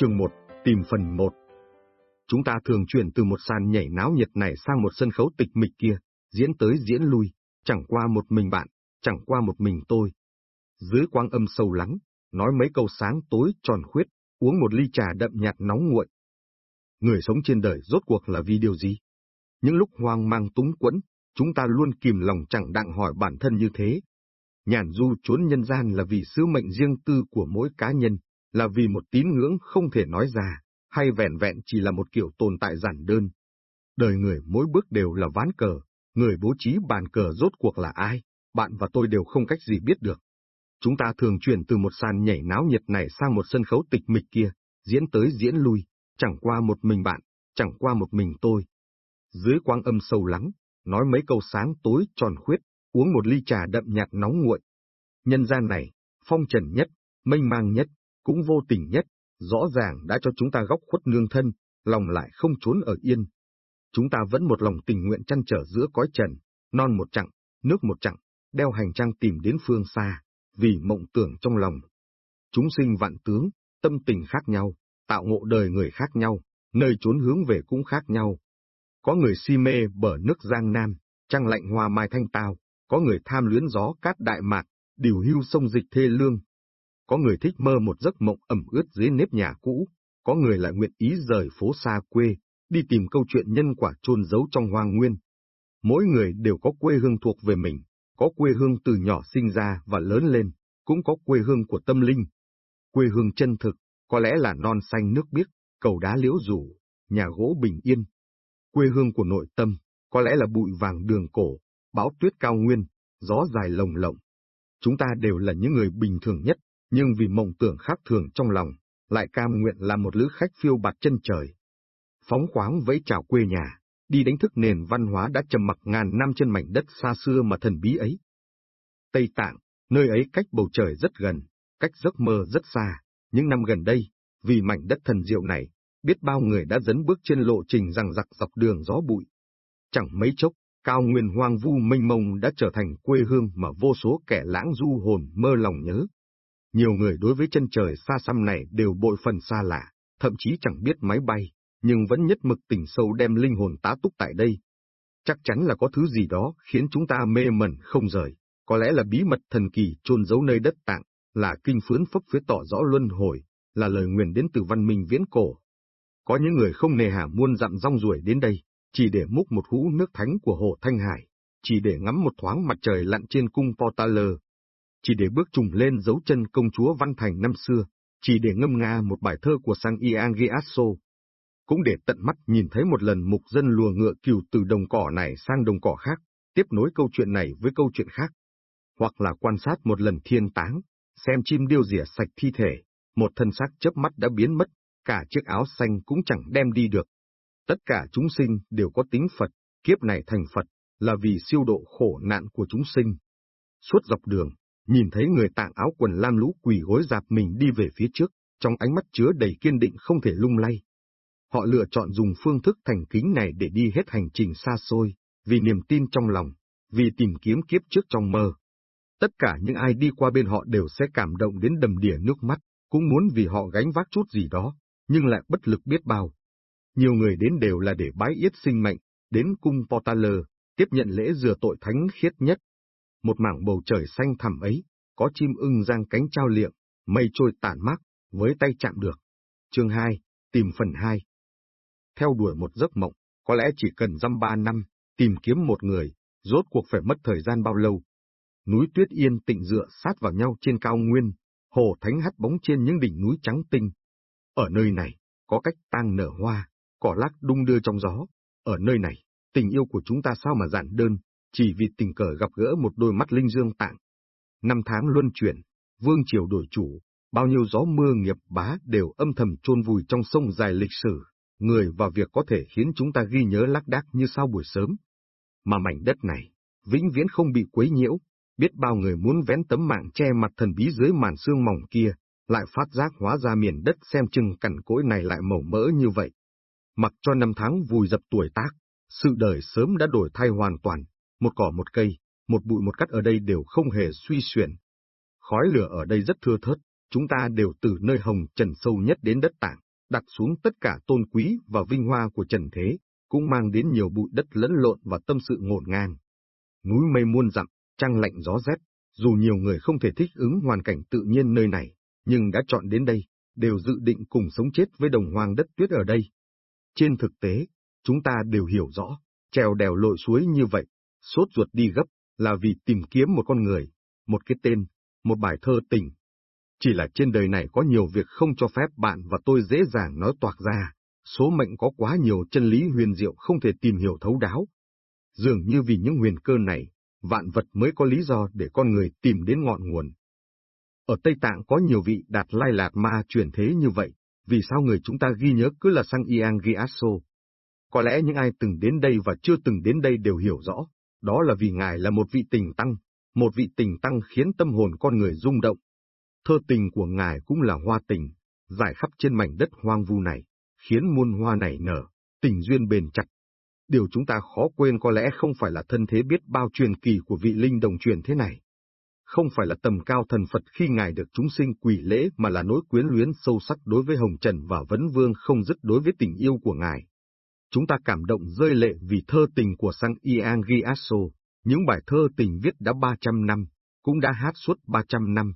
Chương 1, tìm phần 1 Chúng ta thường chuyển từ một sàn nhảy náo nhiệt này sang một sân khấu tịch mịch kia, diễn tới diễn lui, chẳng qua một mình bạn, chẳng qua một mình tôi. Dưới quang âm sâu lắng, nói mấy câu sáng tối tròn khuyết, uống một ly trà đậm nhạt nóng nguội. Người sống trên đời rốt cuộc là vì điều gì? Những lúc hoang mang túng quẫn, chúng ta luôn kìm lòng chẳng đặng hỏi bản thân như thế. Nhàn du trốn nhân gian là vì sứ mệnh riêng tư của mỗi cá nhân, là vì một tín ngưỡng không thể nói ra, hay vẹn vẹn chỉ là một kiểu tồn tại giản đơn. Đời người mỗi bước đều là ván cờ, người bố trí bàn cờ rốt cuộc là ai, bạn và tôi đều không cách gì biết được. Chúng ta thường chuyển từ một sàn nhảy náo nhiệt này sang một sân khấu tịch mịch kia, diễn tới diễn lui, chẳng qua một mình bạn, chẳng qua một mình tôi. Dưới quang âm sâu lắng, nói mấy câu sáng tối tròn khuyết, uống một ly trà đậm nhạt nóng nguội. Nhân gian này, phong trần nhất, mênh mang nhất, cũng vô tình nhất, rõ ràng đã cho chúng ta góc khuất nương thân, lòng lại không trốn ở yên. Chúng ta vẫn một lòng tình nguyện chăn trở giữa cõi trần, non một chặng, nước một chặng, đeo hành trang tìm đến phương xa, vì mộng tưởng trong lòng. Chúng sinh vạn tướng, tâm tình khác nhau, tạo ngộ đời người khác nhau, nơi trốn hướng về cũng khác nhau. Có người si mê bờ nước Giang Nam, trăng lạnh hoa mai thanh tao, có người tham luyến gió cát đại mạc, điều hưu sông dịch thê lương, có người thích mơ một giấc mộng ẩm ướt dưới nếp nhà cũ, có người lại nguyện ý rời phố xa quê, đi tìm câu chuyện nhân quả chôn giấu trong hoang nguyên. Mỗi người đều có quê hương thuộc về mình, có quê hương từ nhỏ sinh ra và lớn lên, cũng có quê hương của tâm linh. Quê hương chân thực, có lẽ là non xanh nước biếc, cầu đá liễu rủ, nhà gỗ bình yên. Quê hương của nội tâm, có lẽ là bụi vàng đường cổ, bão tuyết cao nguyên, gió dài lồng lộng. Chúng ta đều là những người bình thường nhất, nhưng vì mộng tưởng khác thường trong lòng, lại cam nguyện làm một lữ khách phiêu bạt chân trời. Phóng khoáng với chào quê nhà, đi đánh thức nền văn hóa đã trầm mặc ngàn năm trên mảnh đất xa xưa mà thần bí ấy. Tây Tạng, nơi ấy cách bầu trời rất gần, cách giấc mơ rất xa, những năm gần đây, vì mảnh đất thần diệu này, biết bao người đã dấn bước trên lộ trình rằng giặc dọc đường gió bụi. Chẳng mấy chốc, cao nguyên hoang vu mênh mông đã trở thành quê hương mà vô số kẻ lãng du hồn mơ lòng nhớ. Nhiều người đối với chân trời xa xăm này đều bội phần xa lạ, thậm chí chẳng biết máy bay, nhưng vẫn nhất mực tình sâu đem linh hồn tá túc tại đây. Chắc chắn là có thứ gì đó khiến chúng ta mê mẩn không rời, có lẽ là bí mật thần kỳ chôn giấu nơi đất tạng, là kinh phướn phấp phía tỏ rõ luân hồi, là lời nguyền đến từ văn minh viễn cổ. Có những người không nề hà muôn dặm rong ruổi đến đây, chỉ để múc một hũ nước thánh của hồ Thanh Hải, chỉ để ngắm một thoáng mặt trời lặn trên cung Portaler, chỉ để bước trùng lên dấu chân công chúa Văn Thành năm xưa, chỉ để ngâm nga một bài thơ của Sang Ian Giasso. Cũng để tận mắt nhìn thấy một lần mục dân lùa ngựa cừu từ đồng cỏ này sang đồng cỏ khác, tiếp nối câu chuyện này với câu chuyện khác. Hoặc là quan sát một lần thiên táng, xem chim điêu rỉa sạch thi thể, một thân xác chớp mắt đã biến mất, cả chiếc áo xanh cũng chẳng đem đi được. Tất cả chúng sinh đều có tính Phật, kiếp này thành Phật, là vì siêu độ khổ nạn của chúng sinh. Suốt dọc đường, nhìn thấy người tạng áo quần lam lũ quỳ gối dạp mình đi về phía trước, trong ánh mắt chứa đầy kiên định không thể lung lay. Họ lựa chọn dùng phương thức thành kính này để đi hết hành trình xa xôi, vì niềm tin trong lòng, vì tìm kiếm kiếp trước trong mơ. Tất cả những ai đi qua bên họ đều sẽ cảm động đến đầm đìa nước mắt, cũng muốn vì họ gánh vác chút gì đó, nhưng lại bất lực biết bao. Nhiều người đến đều là để bái yết sinh mệnh, đến cung Portaler, tiếp nhận lễ rửa tội thánh khiết nhất, một mảng bầu trời xanh thẳm ấy, có chim ưng giang cánh trao liệng, mây trôi tản mát, với tay chạm được. Chương 2, tìm phần 2. Theo đuổi một giấc mộng, có lẽ chỉ cần dăm ba năm, tìm kiếm một người, rốt cuộc phải mất thời gian bao lâu. Núi tuyết yên tịnh dựa sát vào nhau trên cao nguyên, hồ thánh hắt bóng trên những đỉnh núi trắng tinh. Ở nơi này, có cách tang nở hoa, cỏ lác đung đưa trong gió. Ở nơi này, tình yêu của chúng ta sao mà giản đơn, chỉ vì tình cờ gặp gỡ một đôi mắt linh dương tạng. Năm tháng luân chuyển, vương triều đổi chủ, bao nhiêu gió mưa nghiệp bá đều âm thầm chôn vùi trong sông dài lịch sử, người và việc có thể khiến chúng ta ghi nhớ lác đác như sao buổi sớm. Mà mảnh đất này, vĩnh viễn không bị quấy nhiễu, biết bao người muốn vén tấm mạng che mặt thần bí dưới màn xương mỏng kia, lại phát giác hóa ra miền đất xem chừng cằn cỗi này lại màu mỡ như vậy. Mặc cho năm tháng vùi dập tuổi tác, sự đời sớm đã đổi thay hoàn toàn, một cỏ một cây, một bụi một cắt ở đây đều không hề suy xuyển. Khói lửa ở đây rất thưa thớt, chúng ta đều từ nơi hồng trần sâu nhất đến đất tạng, đặt xuống tất cả tôn quý và vinh hoa của trần thế, cũng mang đến nhiều bụi đất lẫn lộn và tâm sự ngổn ngang. Núi mây muôn dặm, trăng lạnh gió rét, dù nhiều người không thể thích ứng hoàn cảnh tự nhiên nơi này, nhưng đã chọn đến đây, đều dự định cùng sống chết với đồng hoang đất tuyết ở đây. Trên thực tế, chúng ta đều hiểu rõ, trèo đèo lội suối như vậy, sốt ruột đi gấp, là vì tìm kiếm một con người, một cái tên, một bài thơ tình. Chỉ là trên đời này có nhiều việc không cho phép bạn và tôi dễ dàng nói toạc ra, số mệnh có quá nhiều chân lý huyền diệu không thể tìm hiểu thấu đáo. Dường như vì những huyền cơ này, vạn vật mới có lý do để con người tìm đến ngọn nguồn. Ở Tây Tạng có nhiều vị đạt lai lạt ma chuyển thế như vậy, vì sao người chúng ta ghi nhớ cứ là Sang Iang Giasso? Có lẽ những ai từng đến đây và chưa từng đến đây đều hiểu rõ, đó là vì Ngài là một vị tình tăng, một vị tình tăng khiến tâm hồn con người rung động. Thơ tình của Ngài cũng là hoa tình, giải khắp trên mảnh đất hoang vu này, khiến muôn hoa nảy nở, tình duyên bền chặt. Điều chúng ta khó quên có lẽ không phải là thân thế biết bao truyền kỳ của vị linh đồng truyền thế này. Không phải là tầm cao thần Phật khi Ngài được chúng sinh quỷ lễ mà là nỗi quyến luyến sâu sắc đối với Hồng Trần và Vấn Vương không dứt đối với tình yêu của Ngài. Chúng ta cảm động rơi lệ vì thơ tình của Sang Iang Giasso, những bài thơ tình viết đã 300 năm, cũng đã hát suốt 300 năm.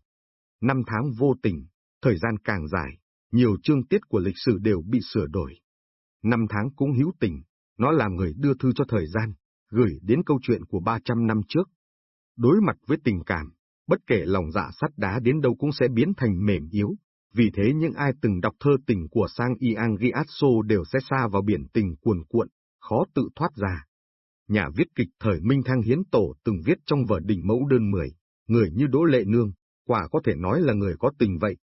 Năm tháng vô tình, thời gian càng dài, nhiều chương tiết của lịch sử đều bị sửa đổi. Năm tháng cũng hữu tình, nó làm người đưa thư cho thời gian, gửi đến câu chuyện của 300 năm trước. Đối mặt với tình cảm, bất kể lòng dạ sắt đá đến đâu cũng sẽ biến thành mềm yếu. Vì thế những ai từng đọc thơ tình của Sang Iang Gyatso đều sẽ xa vào biển tình cuồn cuộn, khó tự thoát ra. Nhà viết kịch thời Minh Thăng Hiến Tổ từng viết trong vở đỉnh mẫu đơn mười, người như Đỗ Lệ Nương, quả có thể nói là người có tình vậy.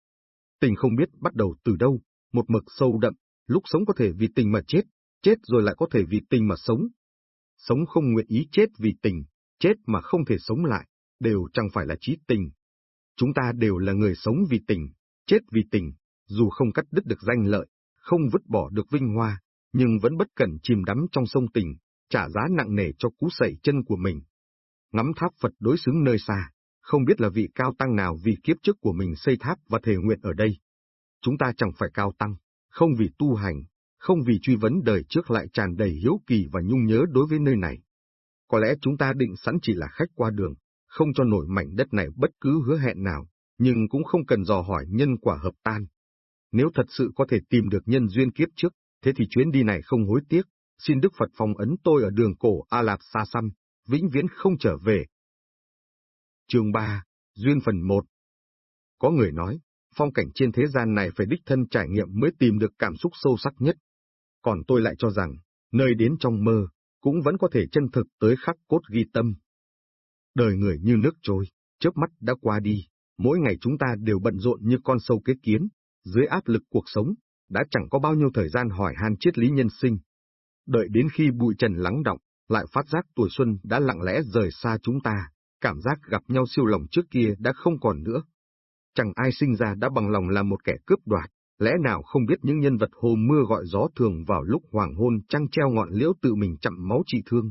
Tình không biết bắt đầu từ đâu, một mực sâu đậm, lúc sống có thể vì tình mà chết, chết rồi lại có thể vì tình mà sống. Sống không nguyện ý chết vì tình, chết mà không thể sống lại, đều chẳng phải là trí tình. Chúng ta đều là người sống vì tình, chết vì tình, dù không cắt đứt được danh lợi, không vứt bỏ được vinh hoa, nhưng vẫn bất cẩn chìm đắm trong sông tình, trả giá nặng nề cho cú sẩy chân của mình. Ngắm tháp Phật đối xứng nơi xa, không biết là vị cao tăng nào vì kiếp trước của mình xây tháp và thể nguyện ở đây. Chúng ta chẳng phải cao tăng, không vì tu hành, không vì truy vấn đời trước lại tràn đầy hiếu kỳ và nhung nhớ đối với nơi này. Có lẽ chúng ta định sẵn chỉ là khách qua đường, không cho nổi mảnh đất này bất cứ hứa hẹn nào, nhưng cũng không cần dò hỏi nhân quả hợp tan. Nếu thật sự có thể tìm được nhân duyên kiếp trước, thế thì chuyến đi này không hối tiếc, xin Đức Phật phong ấn tôi ở đường cổ A Lạp xa xăm, vĩnh viễn không trở về. Chương 3, Duyên phần 1 Có người nói, phong cảnh trên thế gian này phải đích thân trải nghiệm mới tìm được cảm xúc sâu sắc nhất. Còn tôi lại cho rằng, nơi đến trong mơ, cũng vẫn có thể chân thực tới khắc cốt ghi tâm. Đời người như nước trôi, chớp mắt đã qua đi, mỗi ngày chúng ta đều bận rộn như con sâu kết kiến, dưới áp lực cuộc sống, đã chẳng có bao nhiêu thời gian hỏi han triết lý nhân sinh. Đợi đến khi bụi trần lắng động, lại phát giác tuổi xuân đã lặng lẽ rời xa chúng ta, cảm giác gặp nhau siêu lòng trước kia đã không còn nữa. Chẳng ai sinh ra đã bằng lòng là một kẻ cướp đoạt, lẽ nào không biết những nhân vật hồ mưa gọi gió thường vào lúc hoàng hôn trăng treo ngọn liễu tự mình chậm máu trị thương.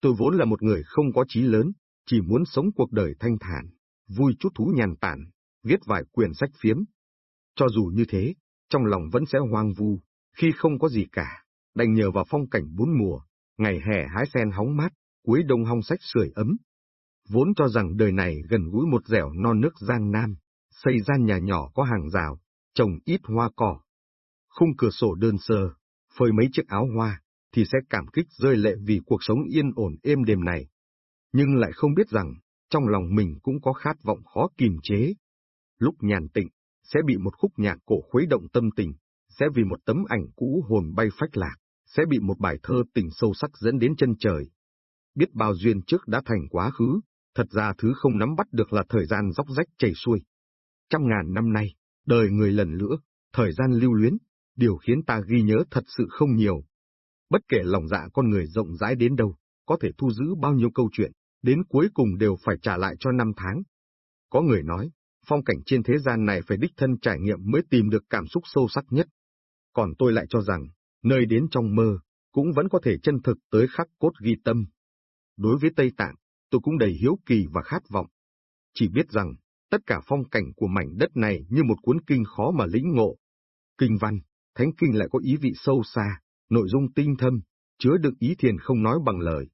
Tôi vốn là một người không có chí lớn, chỉ muốn sống cuộc đời thanh thản, vui chút thú nhàn tản, viết vài quyển sách phiếm. Cho dù như thế, trong lòng vẫn sẽ hoang vu, khi không có gì cả, đành nhờ vào phong cảnh bốn mùa, ngày hè hái sen hóng mát, cuối đông hong sách sưởi ấm. Vốn cho rằng đời này gần gũi một dẻo non nước Giang Nam, xây gian nhà nhỏ có hàng rào, trồng ít hoa cỏ. Khung cửa sổ đơn sơ, phơi mấy chiếc áo hoa, thì sẽ cảm kích rơi lệ vì cuộc sống yên ổn êm đềm này. Nhưng lại không biết rằng, trong lòng mình cũng có khát vọng khó kìm chế. Lúc nhàn tịnh, sẽ bị một khúc nhạc cổ khuấy động tâm tình, sẽ vì một tấm ảnh cũ hồn bay phách lạc, sẽ bị một bài thơ tình sâu sắc dẫn đến chân trời. Biết bao duyên trước đã thành quá khứ, thật ra thứ không nắm bắt được là thời gian dốc rách chảy xuôi. Trăm ngàn năm nay, đời người lần lữa, thời gian lưu luyến, điều khiến ta ghi nhớ thật sự không nhiều. Bất kể lòng dạ con người rộng rãi đến đâu, có thể thu giữ bao nhiêu câu chuyện, đến cuối cùng đều phải trả lại cho năm tháng. Có người nói, phong cảnh trên thế gian này phải đích thân trải nghiệm mới tìm được cảm xúc sâu sắc nhất. Còn tôi lại cho rằng, nơi đến trong mơ, cũng vẫn có thể chân thực tới khắc cốt ghi tâm. Đối với Tây Tạng, tôi cũng đầy hiếu kỳ và khát vọng. Chỉ biết rằng, tất cả phong cảnh của mảnh đất này như một cuốn kinh khó mà lĩnh ngộ. Kinh văn, thánh kinh lại có ý vị sâu xa, nội dung tinh thâm, chứa đựng ý thiền không nói bằng lời.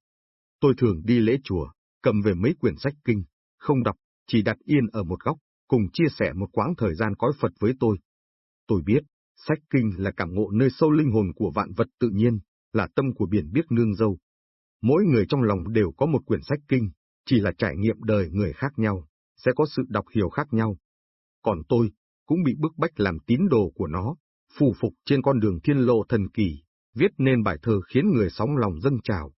Tôi thường đi lễ chùa, cầm về mấy quyển sách kinh, không đọc, chỉ đặt yên ở một góc, cùng chia sẻ một quãng thời gian cõi Phật với tôi. Tôi biết, sách kinh là cảm ngộ nơi sâu linh hồn của vạn vật tự nhiên, là tâm của biển biếc nương dâu. Mỗi người trong lòng đều có một quyển sách kinh, chỉ là trải nghiệm đời người khác nhau, sẽ có sự đọc hiểu khác nhau. Còn tôi, cũng bị bức bách làm tín đồ của nó, phù phục trên con đường thiên lộ thần kỳ, viết nên bài thơ khiến người sóng lòng dâng trào.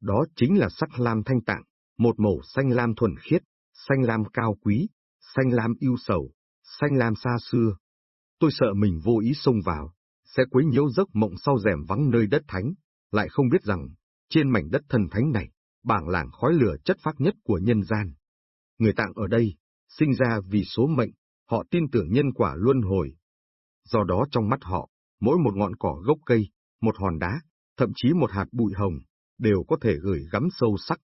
Đó chính là sắc lam thanh tạng, một màu xanh lam thuần khiết, xanh lam cao quý, xanh lam yêu sầu, xanh lam xa xưa. Tôi sợ mình vô ý xông vào, sẽ quấy nhiễu giấc mộng sau rèm vắng nơi đất thánh, lại không biết rằng, trên mảnh đất thần thánh này, bảng làng khói lửa chất phác nhất của nhân gian. Người tạng ở đây, sinh ra vì số mệnh, họ tin tưởng nhân quả luân hồi. Do đó trong mắt họ, mỗi một ngọn cỏ gốc cây, một hòn đá, thậm chí một hạt bụi hồng, đều có thể gửi gắm sâu sắc.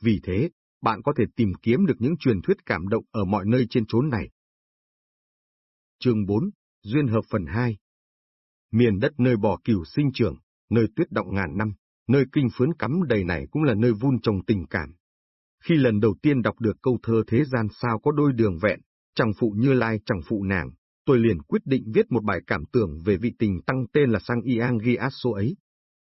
Vì thế, bạn có thể tìm kiếm được những truyền thuyết cảm động ở mọi nơi trên chốn này. Chương 4, Duyên hợp phần 2 Miền đất nơi bò cừu sinh trưởng, nơi tuyết động ngàn năm, nơi kinh phướn cắm đầy này cũng là nơi vun trồng tình cảm. Khi lần đầu tiên đọc được câu thơ thế gian sao có đôi đường vẹn, chẳng phụ như lai chẳng phụ nàng, tôi liền quyết định viết một bài cảm tưởng về vị tình tăng tên là Sang Iang Giasso ấy.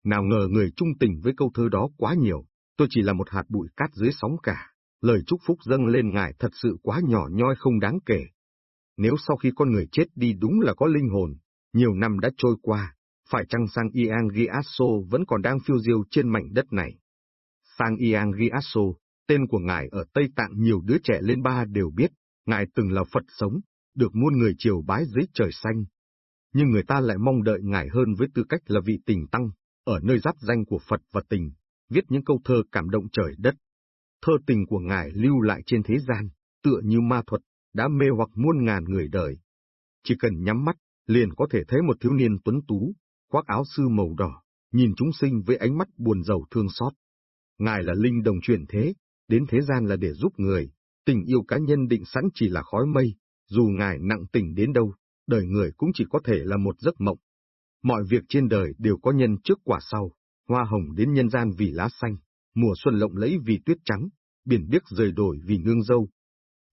Nào ngờ người trung tình với câu thơ đó quá nhiều, tôi chỉ là một hạt bụi cát dưới sóng cả, lời chúc phúc dâng lên ngài thật sự quá nhỏ nhoi không đáng kể. Nếu sau khi con người chết đi đúng là có linh hồn, nhiều năm đã trôi qua, phải chăng Sang Iang Giasso vẫn còn đang phiêu diêu trên mảnh đất này? Sang Iang Giasso, tên của ngài ở Tây Tạng nhiều đứa trẻ lên ba đều biết, ngài từng là Phật sống, được muôn người triều bái dưới trời xanh. Nhưng người ta lại mong đợi ngài hơn với tư cách là vị tình tăng, ở nơi giáp danh của Phật và tình, viết những câu thơ cảm động trời đất. Thơ tình của ngài lưu lại trên thế gian, tựa như ma thuật, đã mê hoặc muôn ngàn người đời. Chỉ cần nhắm mắt, liền có thể thấy một thiếu niên tuấn tú, khoác áo sư màu đỏ, nhìn chúng sinh với ánh mắt buồn giàu thương xót. Ngài là linh đồng chuyển thế, đến thế gian là để giúp người, tình yêu cá nhân định sẵn chỉ là khói mây, dù ngài nặng tình đến đâu, đời người cũng chỉ có thể là một giấc mộng. Mọi việc trên đời đều có nhân trước quả sau, hoa hồng đến nhân gian vì lá xanh, mùa xuân lộng lẫy vì tuyết trắng, biển biếc rời đổi vì nương dâu.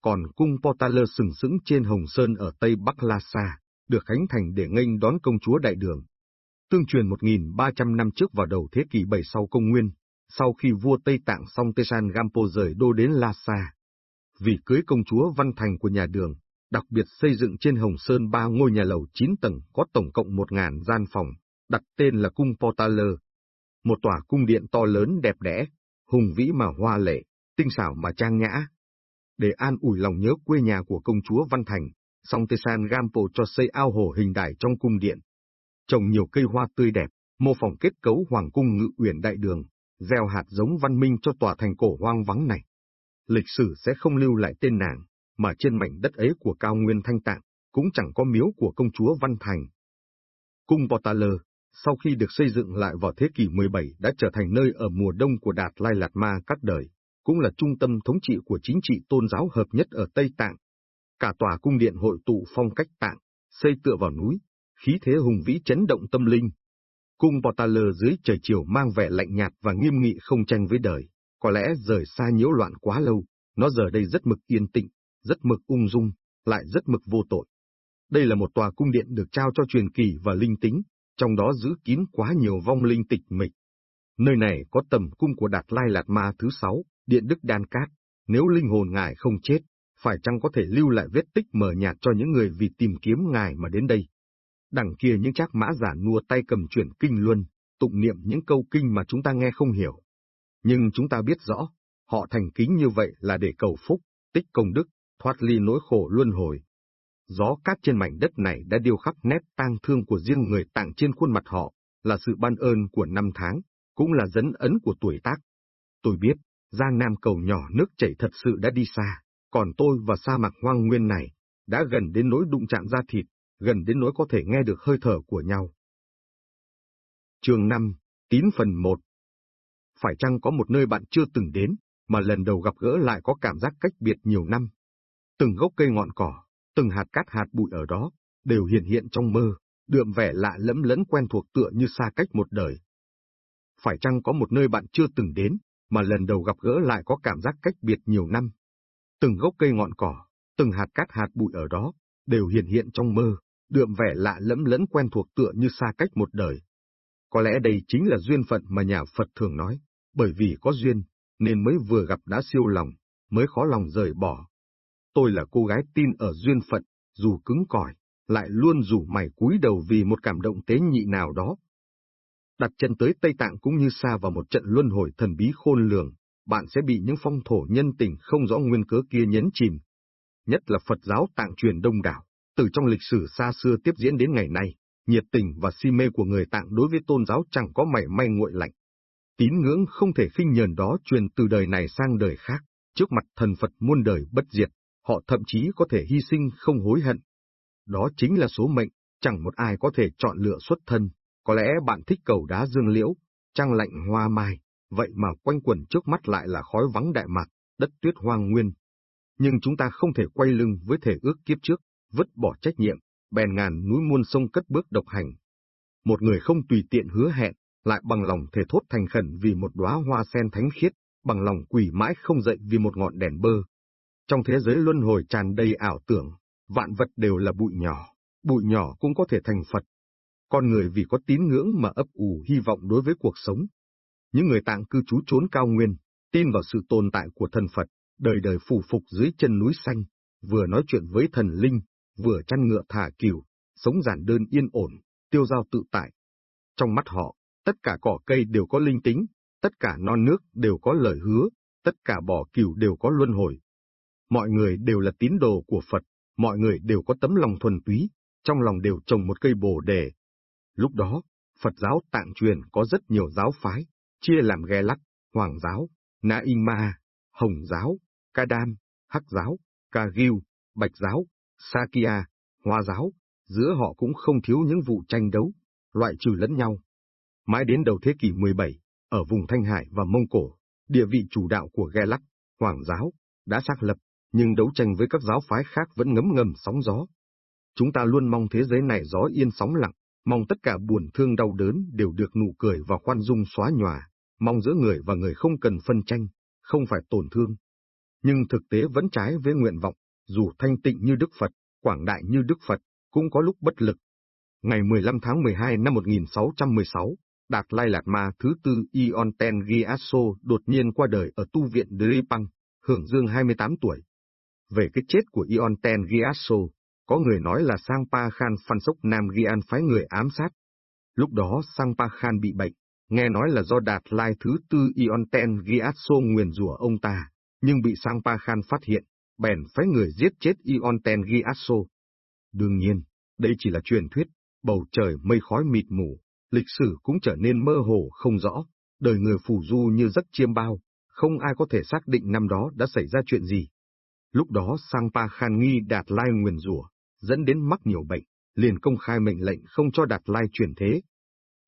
Còn cung Portaler sừng sững trên Hồng Sơn ở Tây Bắc Lhasa, được khánh thành để nghênh đón công chúa đại đường. Tương truyền 1.300 năm trước vào đầu thế kỷ 7 sau công nguyên, sau khi vua Tây Tạng song Tesan Gampo rời đô đến Lhasa. Vì cưới công chúa Văn Thành của nhà đường, đặc biệt xây dựng trên Hồng Sơn ba ngôi nhà lầu 9 tầng có tổng cộng 1.000 gian phòng, đặt tên là Cung Portaler. Một tòa cung điện to lớn đẹp đẽ, hùng vĩ mà hoa lệ, tinh xảo mà trang nhã. Để an ủi lòng nhớ quê nhà của công chúa Văn Thành, song Tesan Gampo cho xây ao hồ hình đài trong cung điện. Trồng nhiều cây hoa tươi đẹp, mô phỏng kết cấu hoàng cung ngự uyển đại đường, gieo hạt giống văn minh cho tòa thành cổ hoang vắng này. Lịch sử sẽ không lưu lại tên nàng, mà trên mảnh đất ấy của cao nguyên thanh tạng, cũng chẳng có miếu của công chúa Văn Thành. Cung Portaler, sau khi được xây dựng lại vào thế kỷ 17 đã trở thành nơi ở mùa đông của Đạt Lai Lạt Ma các đời, cũng là trung tâm thống trị của chính trị tôn giáo hợp nhất ở Tây Tạng. Cả tòa cung điện hội tụ phong cách tạng, xây tựa vào núi, khí thế hùng vĩ chấn động tâm linh. Cung Portaler dưới trời chiều mang vẻ lạnh nhạt và nghiêm nghị không tranh với đời, có lẽ rời xa nhiễu loạn quá lâu, nó giờ đây rất mực yên tĩnh, rất mực ung dung, lại rất mực vô tội. Đây là một tòa cung điện được trao cho truyền kỳ và linh tính, trong đó giữ kín quá nhiều vong linh tịch mịch. Nơi này có tầm cung của Đạt Lai Lạt Ma thứ sáu, Điện Đức Đan Cát, nếu linh hồn ngài không chết, phải chăng có thể lưu lại vết tích mờ nhạt cho những người vì tìm kiếm ngài mà đến đây. Đằng kia những trác mã giả nua tay cầm chuyển kinh luân, tụng niệm những câu kinh mà chúng ta nghe không hiểu. Nhưng chúng ta biết rõ, họ thành kính như vậy là để cầu phúc, tích công đức, thoát ly nỗi khổ luân hồi. Gió cát trên mảnh đất này đã điêu khắc nét tang thương của riêng người tặng trên khuôn mặt họ, là sự ban ơn của năm tháng, cũng là dấn ấn của tuổi tác. Tôi biết, Giang Nam cầu nhỏ nước chảy thật sự đã đi xa, còn tôi và sa mạc hoang nguyên này, đã gần đến nỗi đụng chạm da thịt, gần đến nỗi có thể nghe được hơi thở của nhau. Trường 5, Tín phần 1 Phải chăng có một nơi bạn chưa từng đến, mà lần đầu gặp gỡ lại có cảm giác cách biệt nhiều năm? Từng gốc cây ngọn cỏ, từng hạt cát hạt bụi ở đó, đều hiện hiện trong mơ, đượm vẻ lạ lẫm lẫn quen thuộc tựa như xa cách một đời. Phải chăng có một nơi bạn chưa từng đến, mà lần đầu gặp gỡ lại có cảm giác cách biệt nhiều năm? Từng gốc cây ngọn cỏ, từng hạt cát hạt bụi ở đó, đều hiện hiện trong mơ, đượm vẻ lạ lẫm lẫn quen thuộc tựa như xa cách một đời. Có lẽ đây chính là duyên phận mà nhà Phật thường nói, bởi vì có duyên, nên mới vừa gặp đã siêu lòng, mới khó lòng rời bỏ. Tôi là cô gái tin ở duyên phận, dù cứng cỏi, lại luôn rủ mày cúi đầu vì một cảm động tế nhị nào đó. Đặt chân tới Tây Tạng cũng như xa vào một trận luân hồi thần bí khôn lường, bạn sẽ bị những phong thổ nhân tình không rõ nguyên cớ kia nhấn chìm. Nhất là Phật giáo tạng truyền đông đảo, từ trong lịch sử xa xưa tiếp diễn đến ngày nay, nhiệt tình và si mê của người tạng đối với tôn giáo chẳng có mảy may nguội lạnh. Tín ngưỡng không thể khinh nhờn đó truyền từ đời này sang đời khác, trước mặt thần Phật muôn đời bất diệt, họ thậm chí có thể hy sinh không hối hận. Đó chính là số mệnh, chẳng một ai có thể chọn lựa xuất thân, có lẽ bạn thích cầu đá dương liễu, trăng lạnh hoa mai, vậy mà quanh quẩn trước mắt lại là khói vắng đại mạc, đất tuyết hoang nguyên. Nhưng chúng ta không thể quay lưng với thể ước kiếp trước, vứt bỏ trách nhiệm, bèn ngàn núi muôn sông cất bước độc hành. Một người không tùy tiện hứa hẹn, lại bằng lòng thể thốt thành khẩn vì một đóa hoa sen thánh khiết, bằng lòng quỷ mãi không dậy vì một ngọn đèn bơ. Trong thế giới luân hồi tràn đầy ảo tưởng, vạn vật đều là bụi nhỏ, bụi nhỏ cũng có thể thành Phật. Con người vì có tín ngưỡng mà ấp ủ hy vọng đối với cuộc sống. Những người tạng cư trú trốn cao nguyên, tin vào sự tồn tại của thần Phật, đời đời phù phục dưới chân núi xanh, vừa nói chuyện với thần linh, vừa chăn ngựa thả cừu, sống giản đơn yên ổn, tiêu giao tự tại. Trong mắt họ, tất cả cỏ cây đều có linh tính, tất cả non nước đều có lời hứa, tất cả bò cừu đều có luân hồi. Mọi người đều là tín đồ của Phật, mọi người đều có tấm lòng thuần túy, trong lòng đều trồng một cây bồ đề. Lúc đó, Phật giáo tạng truyền có rất nhiều giáo phái, chia làm ghe lắc, hoàng giáo, na ma, hồng giáo, ca đam, hắc giáo, ca ghiu, bạch giáo, Sakya, Hoa giáo, giữa họ cũng không thiếu những vụ tranh đấu, loại trừ lẫn nhau. Mãi đến đầu thế kỷ 17, ở vùng Thanh Hải và Mông Cổ, địa vị chủ đạo của Ghe Lắc, Hoàng giáo, đã xác lập, nhưng đấu tranh với các giáo phái khác vẫn ngấm ngầm sóng gió. Chúng ta luôn mong thế giới này gió yên sóng lặng, mong tất cả buồn thương đau đớn đều được nụ cười và khoan dung xóa nhòa, mong giữa người và người không cần phân tranh, không phải tổn thương. Nhưng thực tế vẫn trái với nguyện vọng, dù thanh tịnh như Đức Phật, quảng đại như Đức Phật, cũng có lúc bất lực. Ngày 15 tháng 12 năm 1616, Đạt Lai Lạt Ma thứ tư Ion Ten Gyatso đột nhiên qua đời ở tu viện Dripang, hưởng dương 28 tuổi. Về cái chết của Ion Ten có người nói là Sangpa Khan Phan Sốc Nam Gian phái người ám sát. Lúc đó Sangpa Khan bị bệnh, nghe nói là do Đạt Lai thứ tư Ion Ten nguyền rủa ông ta, nhưng bị Sangpa Khan phát hiện, bèn phái người giết chết Ion Ten Đương nhiên, đây chỉ là truyền thuyết, bầu trời mây khói mịt mù, lịch sử cũng trở nên mơ hồ không rõ, đời người phù du như giấc chiêm bao, không ai có thể xác định năm đó đã xảy ra chuyện gì. Lúc đó Sangpa Khan nghi Đạt Lai nguyền rủa, dẫn đến mắc nhiều bệnh, liền công khai mệnh lệnh không cho Đạt Lai chuyển thế.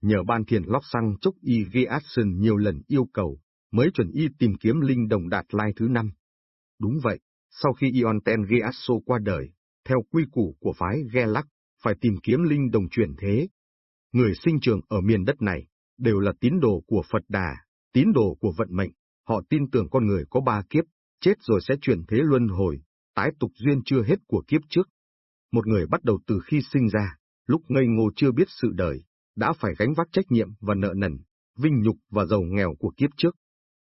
Nhờ ban thiền lóc xăng chốc y Gyatson nhiều lần yêu cầu, mới chuẩn y tìm kiếm linh đồng Đạt Lai thứ năm. Đúng vậy, sau khi Ion Ten qua đời, theo quy củ của phái Gelak, phải tìm kiếm linh đồng chuyển thế. Người sinh trường ở miền đất này, đều là tín đồ của Phật Đà, tín đồ của vận mệnh, họ tin tưởng con người có ba kiếp, chết rồi sẽ chuyển thế luân hồi, tái tục duyên chưa hết của kiếp trước. Một người bắt đầu từ khi sinh ra, lúc ngây ngô chưa biết sự đời, đã phải gánh vác trách nhiệm và nợ nần, vinh nhục và giàu nghèo của kiếp trước.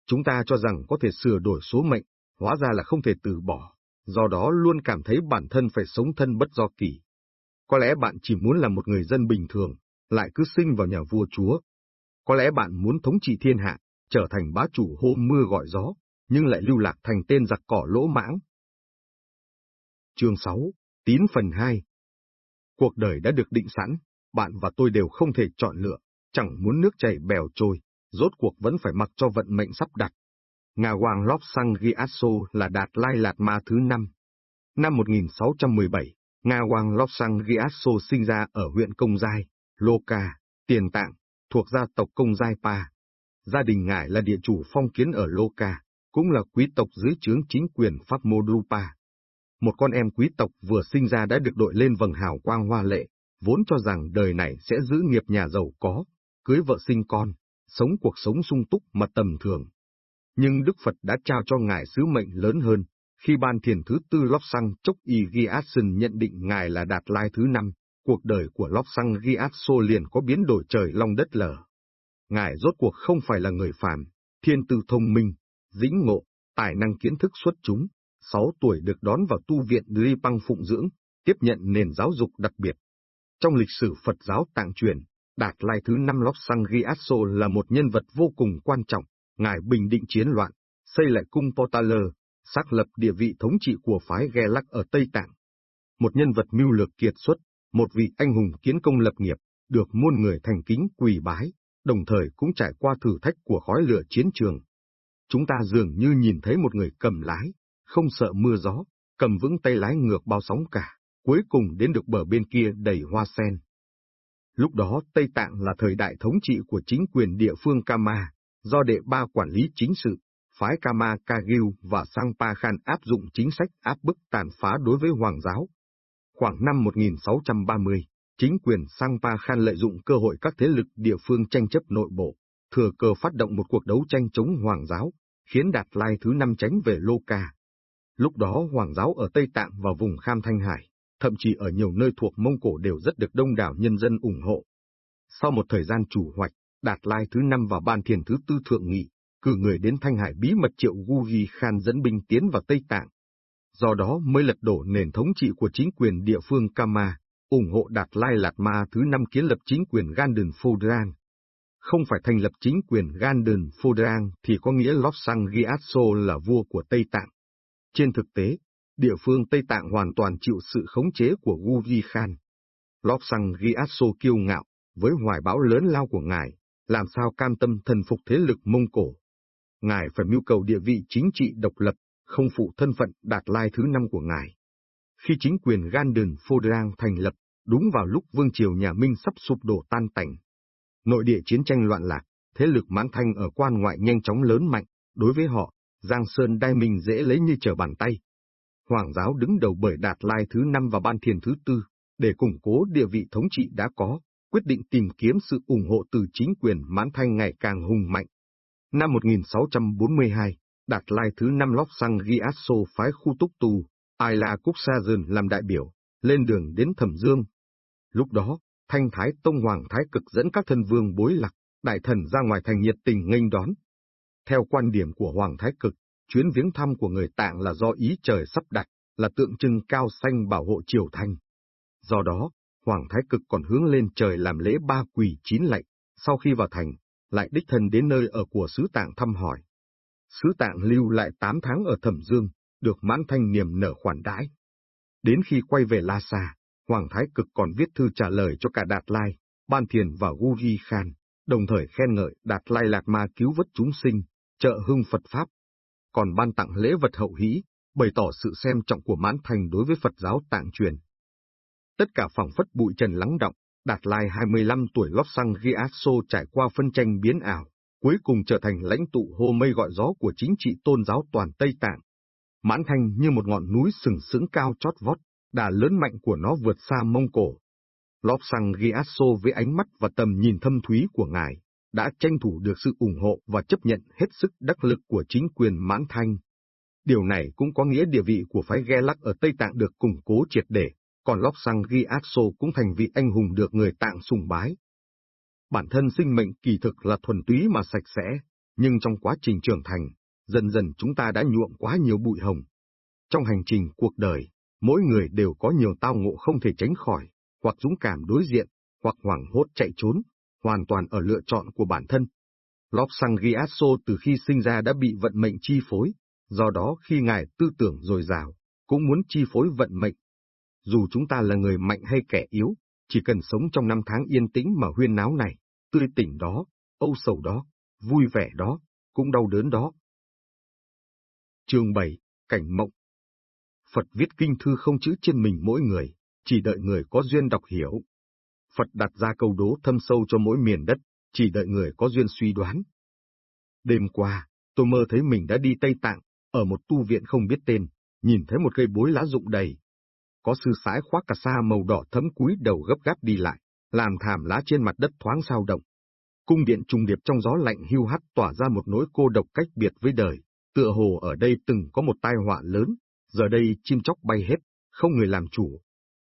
Chúng ta cho rằng có thể sửa đổi số mệnh, hóa ra là không thể từ bỏ, do đó luôn cảm thấy bản thân phải sống thân bất do kỳ. Có lẽ bạn chỉ muốn là một người dân bình thường, lại cứ sinh vào nhà vua chúa. Có lẽ bạn muốn thống trị thiên hạ, trở thành bá chủ hôm mưa gọi gió, nhưng lại lưu lạc thành tên giặc cỏ lỗ mãng. Chương 6, Tín phần 2 Cuộc đời đã được định sẵn, bạn và tôi đều không thể chọn lựa, chẳng muốn nước chảy bèo trôi, rốt cuộc vẫn phải mặc cho vận mệnh sắp đặt. Ngà Hoàng Lop Sang Giasso là Đạt Lai Lạt Ma thứ năm. Năm 1617, Ngà Hoàng Lop Sang Giasso sinh ra ở huyện Công Giai, Loka, Tiền Tạng, thuộc gia tộc Công Giai Pa. Gia đình ngài là địa chủ phong kiến ở Loka, cũng là quý tộc dưới trướng chính quyền Pháp Modrupa. Một con em quý tộc vừa sinh ra đã được đội lên vầng hào quang hoa lệ, vốn cho rằng đời này sẽ giữ nghiệp nhà giàu có, cưới vợ sinh con, sống cuộc sống sung túc mà tầm thường. Nhưng Đức Phật đã trao cho Ngài sứ mệnh lớn hơn, khi ban thiền thứ tư Lobsang Chok Y Gyatson nhận định Ngài là Đạt Lai thứ năm, cuộc đời của Lobsang Gyatso liền có biến đổi trời long đất lở. Ngài rốt cuộc không phải là người phàm, thiên tư thông minh, dĩnh ngộ, tài năng kiến thức xuất chúng, 6 tuổi được đón vào tu viện Dripang phụng dưỡng, tiếp nhận nền giáo dục đặc biệt. Trong lịch sử Phật giáo tạng truyền, Đạt Lai thứ năm Sang Gyatso là một nhân vật vô cùng quan trọng, Ngài bình định chiến loạn, xây lại cung Portaler, xác lập địa vị thống trị của phái Ghe Lắc ở Tây Tạng. Một nhân vật mưu lược kiệt xuất, một vị anh hùng kiến công lập nghiệp, được muôn người thành kính quỳ bái, đồng thời cũng trải qua thử thách của khói lửa chiến trường. Chúng ta dường như nhìn thấy một người cầm lái, không sợ mưa gió, cầm vững tay lái ngược bao sóng cả, cuối cùng đến được bờ bên kia đầy hoa sen. Lúc đó Tây Tạng là thời đại thống trị của chính quyền địa phương Kama, do đệ ba quản lý chính sự, phái Kama Kagil và Sangpa Khan áp dụng chính sách áp bức tàn phá đối với Hoàng giáo. Khoảng năm 1630, chính quyền Sangpa Khan lợi dụng cơ hội các thế lực địa phương tranh chấp nội bộ, thừa cơ phát động một cuộc đấu tranh chống Hoàng giáo, khiến Đạt Lai thứ năm tránh về Lô Ca. Lúc đó Hoàng giáo ở Tây Tạng và vùng Kham Thanh Hải, thậm chí ở nhiều nơi thuộc Mông Cổ đều rất được đông đảo nhân dân ủng hộ. Sau một thời gian chủ hoạch, Đạt Lai thứ năm và Ban Thiền thứ tư thượng nghị, cử người đến Thanh Hải bí mật triệu Gugi Khan dẫn binh tiến vào Tây Tạng. Do đó mới lật đổ nền thống trị của chính quyền địa phương Kama, ủng hộ Đạt Lai Lạt Ma thứ năm kiến lập chính quyền Ganden Phodrang. Không phải thành lập chính quyền Ganden Fodrang thì có nghĩa Lobsang Gyatso là vua của Tây Tạng. Trên thực tế, địa phương Tây Tạng hoàn toàn chịu sự khống chế của Guvi Khan. Lobsang Gyatso kiêu ngạo, với hoài bão lớn lao của ngài, làm sao cam tâm thần phục thế lực Mông Cổ. Ngài phải mưu cầu địa vị chính trị độc lập, không phụ thân phận đạt lai thứ năm của ngài. Khi chính quyền Ganden Fodrang thành lập, đúng vào lúc vương triều nhà Minh sắp sụp đổ tan tành. Nội địa chiến tranh loạn lạc, thế lực mãn thanh ở quan ngoại nhanh chóng lớn mạnh, đối với họ, Giang Sơn Đai Minh dễ lấy như trở bàn tay. Hoàng giáo đứng đầu bởi Đạt Lai thứ năm và Ban Thiền thứ tư, để củng cố địa vị thống trị đã có, quyết định tìm kiếm sự ủng hộ từ chính quyền mãn thanh ngày càng hùng mạnh. Năm 1642, Đạt Lai thứ năm Lóc Sang Giasso phái khu túc tù, Ai La Cúc Sa Dơn làm đại biểu, lên đường đến Thẩm Dương. Lúc đó, Thanh Thái Tông Hoàng Thái Cực dẫn các thần vương bối lạc, đại thần ra ngoài thành nhiệt tình nghênh đón. Theo quan điểm của Hoàng Thái Cực, chuyến viếng thăm của người Tạng là do ý trời sắp đặt, là tượng trưng cao xanh bảo hộ triều thanh. Do đó, Hoàng Thái Cực còn hướng lên trời làm lễ ba quỳ chín lạy, sau khi vào thành, lại đích thân đến nơi ở của sứ tạng thăm hỏi. Sứ tạng lưu lại 8 tháng ở Thẩm Dương, được mãn thanh niềm nở khoản đãi. Đến khi quay về La Sa, Hoàng Thái Cực còn viết thư trả lời cho cả Đạt Lai, Ban Thiền và Guri Khan, đồng thời khen ngợi Đạt Lai Lạc Ma cứu vớt chúng sinh, trợ hưng Phật Pháp. Còn ban tặng lễ vật hậu hỷ, bày tỏ sự xem trọng của mãn thành đối với Phật giáo tạng truyền. Tất cả phẳng phất bụi trần lắng động, Đạt Lai 25 tuổi lót xăng Gyatso trải qua phân tranh biến ảo, cuối cùng trở thành lãnh tụ hô mây gọi gió của chính trị tôn giáo toàn Tây Tạng. Mãn Thanh như một ngọn núi sừng sững cao chót vót, đà lớn mạnh của nó vượt xa Mông Cổ. Lóp xăng Gyatso với ánh mắt và tầm nhìn thâm thúy của ngài, đã tranh thủ được sự ủng hộ và chấp nhận hết sức đắc lực của chính quyền Mãn Thanh. Điều này cũng có nghĩa địa vị của phái Ghe Lắc ở Tây Tạng được củng cố triệt để còn Lóc Sang Gyatso cũng thành vị anh hùng được người tạng sùng bái. Bản thân sinh mệnh kỳ thực là thuần túy mà sạch sẽ, nhưng trong quá trình trưởng thành, dần dần chúng ta đã nhuộm quá nhiều bụi hồng. Trong hành trình cuộc đời, mỗi người đều có nhiều tao ngộ không thể tránh khỏi, hoặc dũng cảm đối diện, hoặc hoảng hốt chạy trốn, hoàn toàn ở lựa chọn của bản thân. Lóc Sang Giasso từ khi sinh ra đã bị vận mệnh chi phối, do đó khi ngài tư tưởng dồi dào, cũng muốn chi phối vận mệnh dù chúng ta là người mạnh hay kẻ yếu, chỉ cần sống trong năm tháng yên tĩnh mà huyên náo này, tươi tỉnh đó, âu sầu đó, vui vẻ đó, cũng đau đớn đó. Chương 7, Cảnh Mộng Phật viết kinh thư không chữ trên mình mỗi người, chỉ đợi người có duyên đọc hiểu. Phật đặt ra câu đố thâm sâu cho mỗi miền đất, chỉ đợi người có duyên suy đoán. Đêm qua, tôi mơ thấy mình đã đi Tây Tạng, ở một tu viện không biết tên, nhìn thấy một cây bối lá rụng đầy, có sư sái khoác cà sa màu đỏ thấm cúi đầu gấp gáp đi lại, làm thảm lá trên mặt đất thoáng sao động. Cung điện trùng điệp trong gió lạnh hưu hắt tỏa ra một nỗi cô độc cách biệt với đời, tựa hồ ở đây từng có một tai họa lớn, giờ đây chim chóc bay hết, không người làm chủ.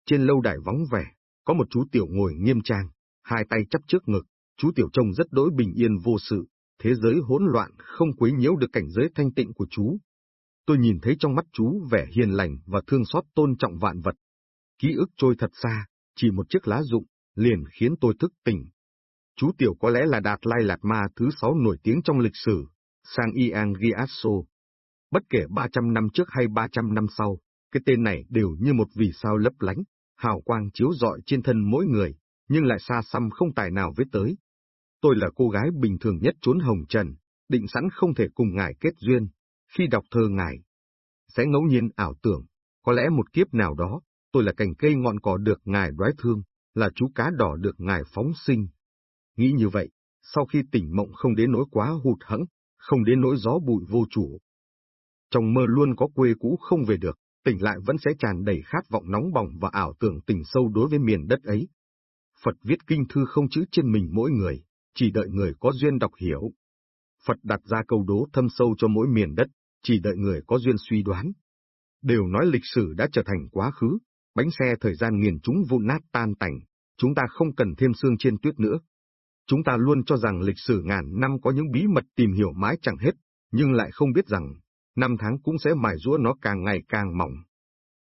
Trên lâu đài vắng vẻ, có một chú tiểu ngồi nghiêm trang, hai tay chắp trước ngực, chú tiểu trông rất đối bình yên vô sự, thế giới hỗn loạn không quấy nhiễu được cảnh giới thanh tịnh của chú. Tôi nhìn thấy trong mắt chú vẻ hiền lành và thương xót tôn trọng vạn vật. Ký ức trôi thật xa, chỉ một chiếc lá rụng, liền khiến tôi thức tỉnh. Chú tiểu có lẽ là Đạt Lai Lạt Ma thứ sáu nổi tiếng trong lịch sử, sang Iang Giasso. Bất kể 300 năm trước hay 300 năm sau, cái tên này đều như một vì sao lấp lánh, hào quang chiếu rọi trên thân mỗi người, nhưng lại xa xăm không tài nào với tới. Tôi là cô gái bình thường nhất trốn hồng trần, định sẵn không thể cùng ngài kết duyên, khi đọc thơ ngài. Sẽ ngẫu nhiên ảo tưởng, có lẽ một kiếp nào đó, tôi là cành cây ngọn cỏ được ngài đoái thương, là chú cá đỏ được ngài phóng sinh. Nghĩ như vậy, sau khi tỉnh mộng không đến nỗi quá hụt hẫng, không đến nỗi gió bụi vô chủ. Trong mơ luôn có quê cũ không về được, tỉnh lại vẫn sẽ tràn đầy khát vọng nóng bỏng và ảo tưởng tình sâu đối với miền đất ấy. Phật viết kinh thư không chữ trên mình mỗi người, chỉ đợi người có duyên đọc hiểu. Phật đặt ra câu đố thâm sâu cho mỗi miền đất, chỉ đợi người có duyên suy đoán. Đều nói lịch sử đã trở thành quá khứ, bánh xe thời gian nghiền chúng vụn nát tan tành, chúng ta không cần thêm xương trên tuyết nữa. Chúng ta luôn cho rằng lịch sử ngàn năm có những bí mật tìm hiểu mãi chẳng hết, nhưng lại không biết rằng, năm tháng cũng sẽ mài rũa nó càng ngày càng mỏng.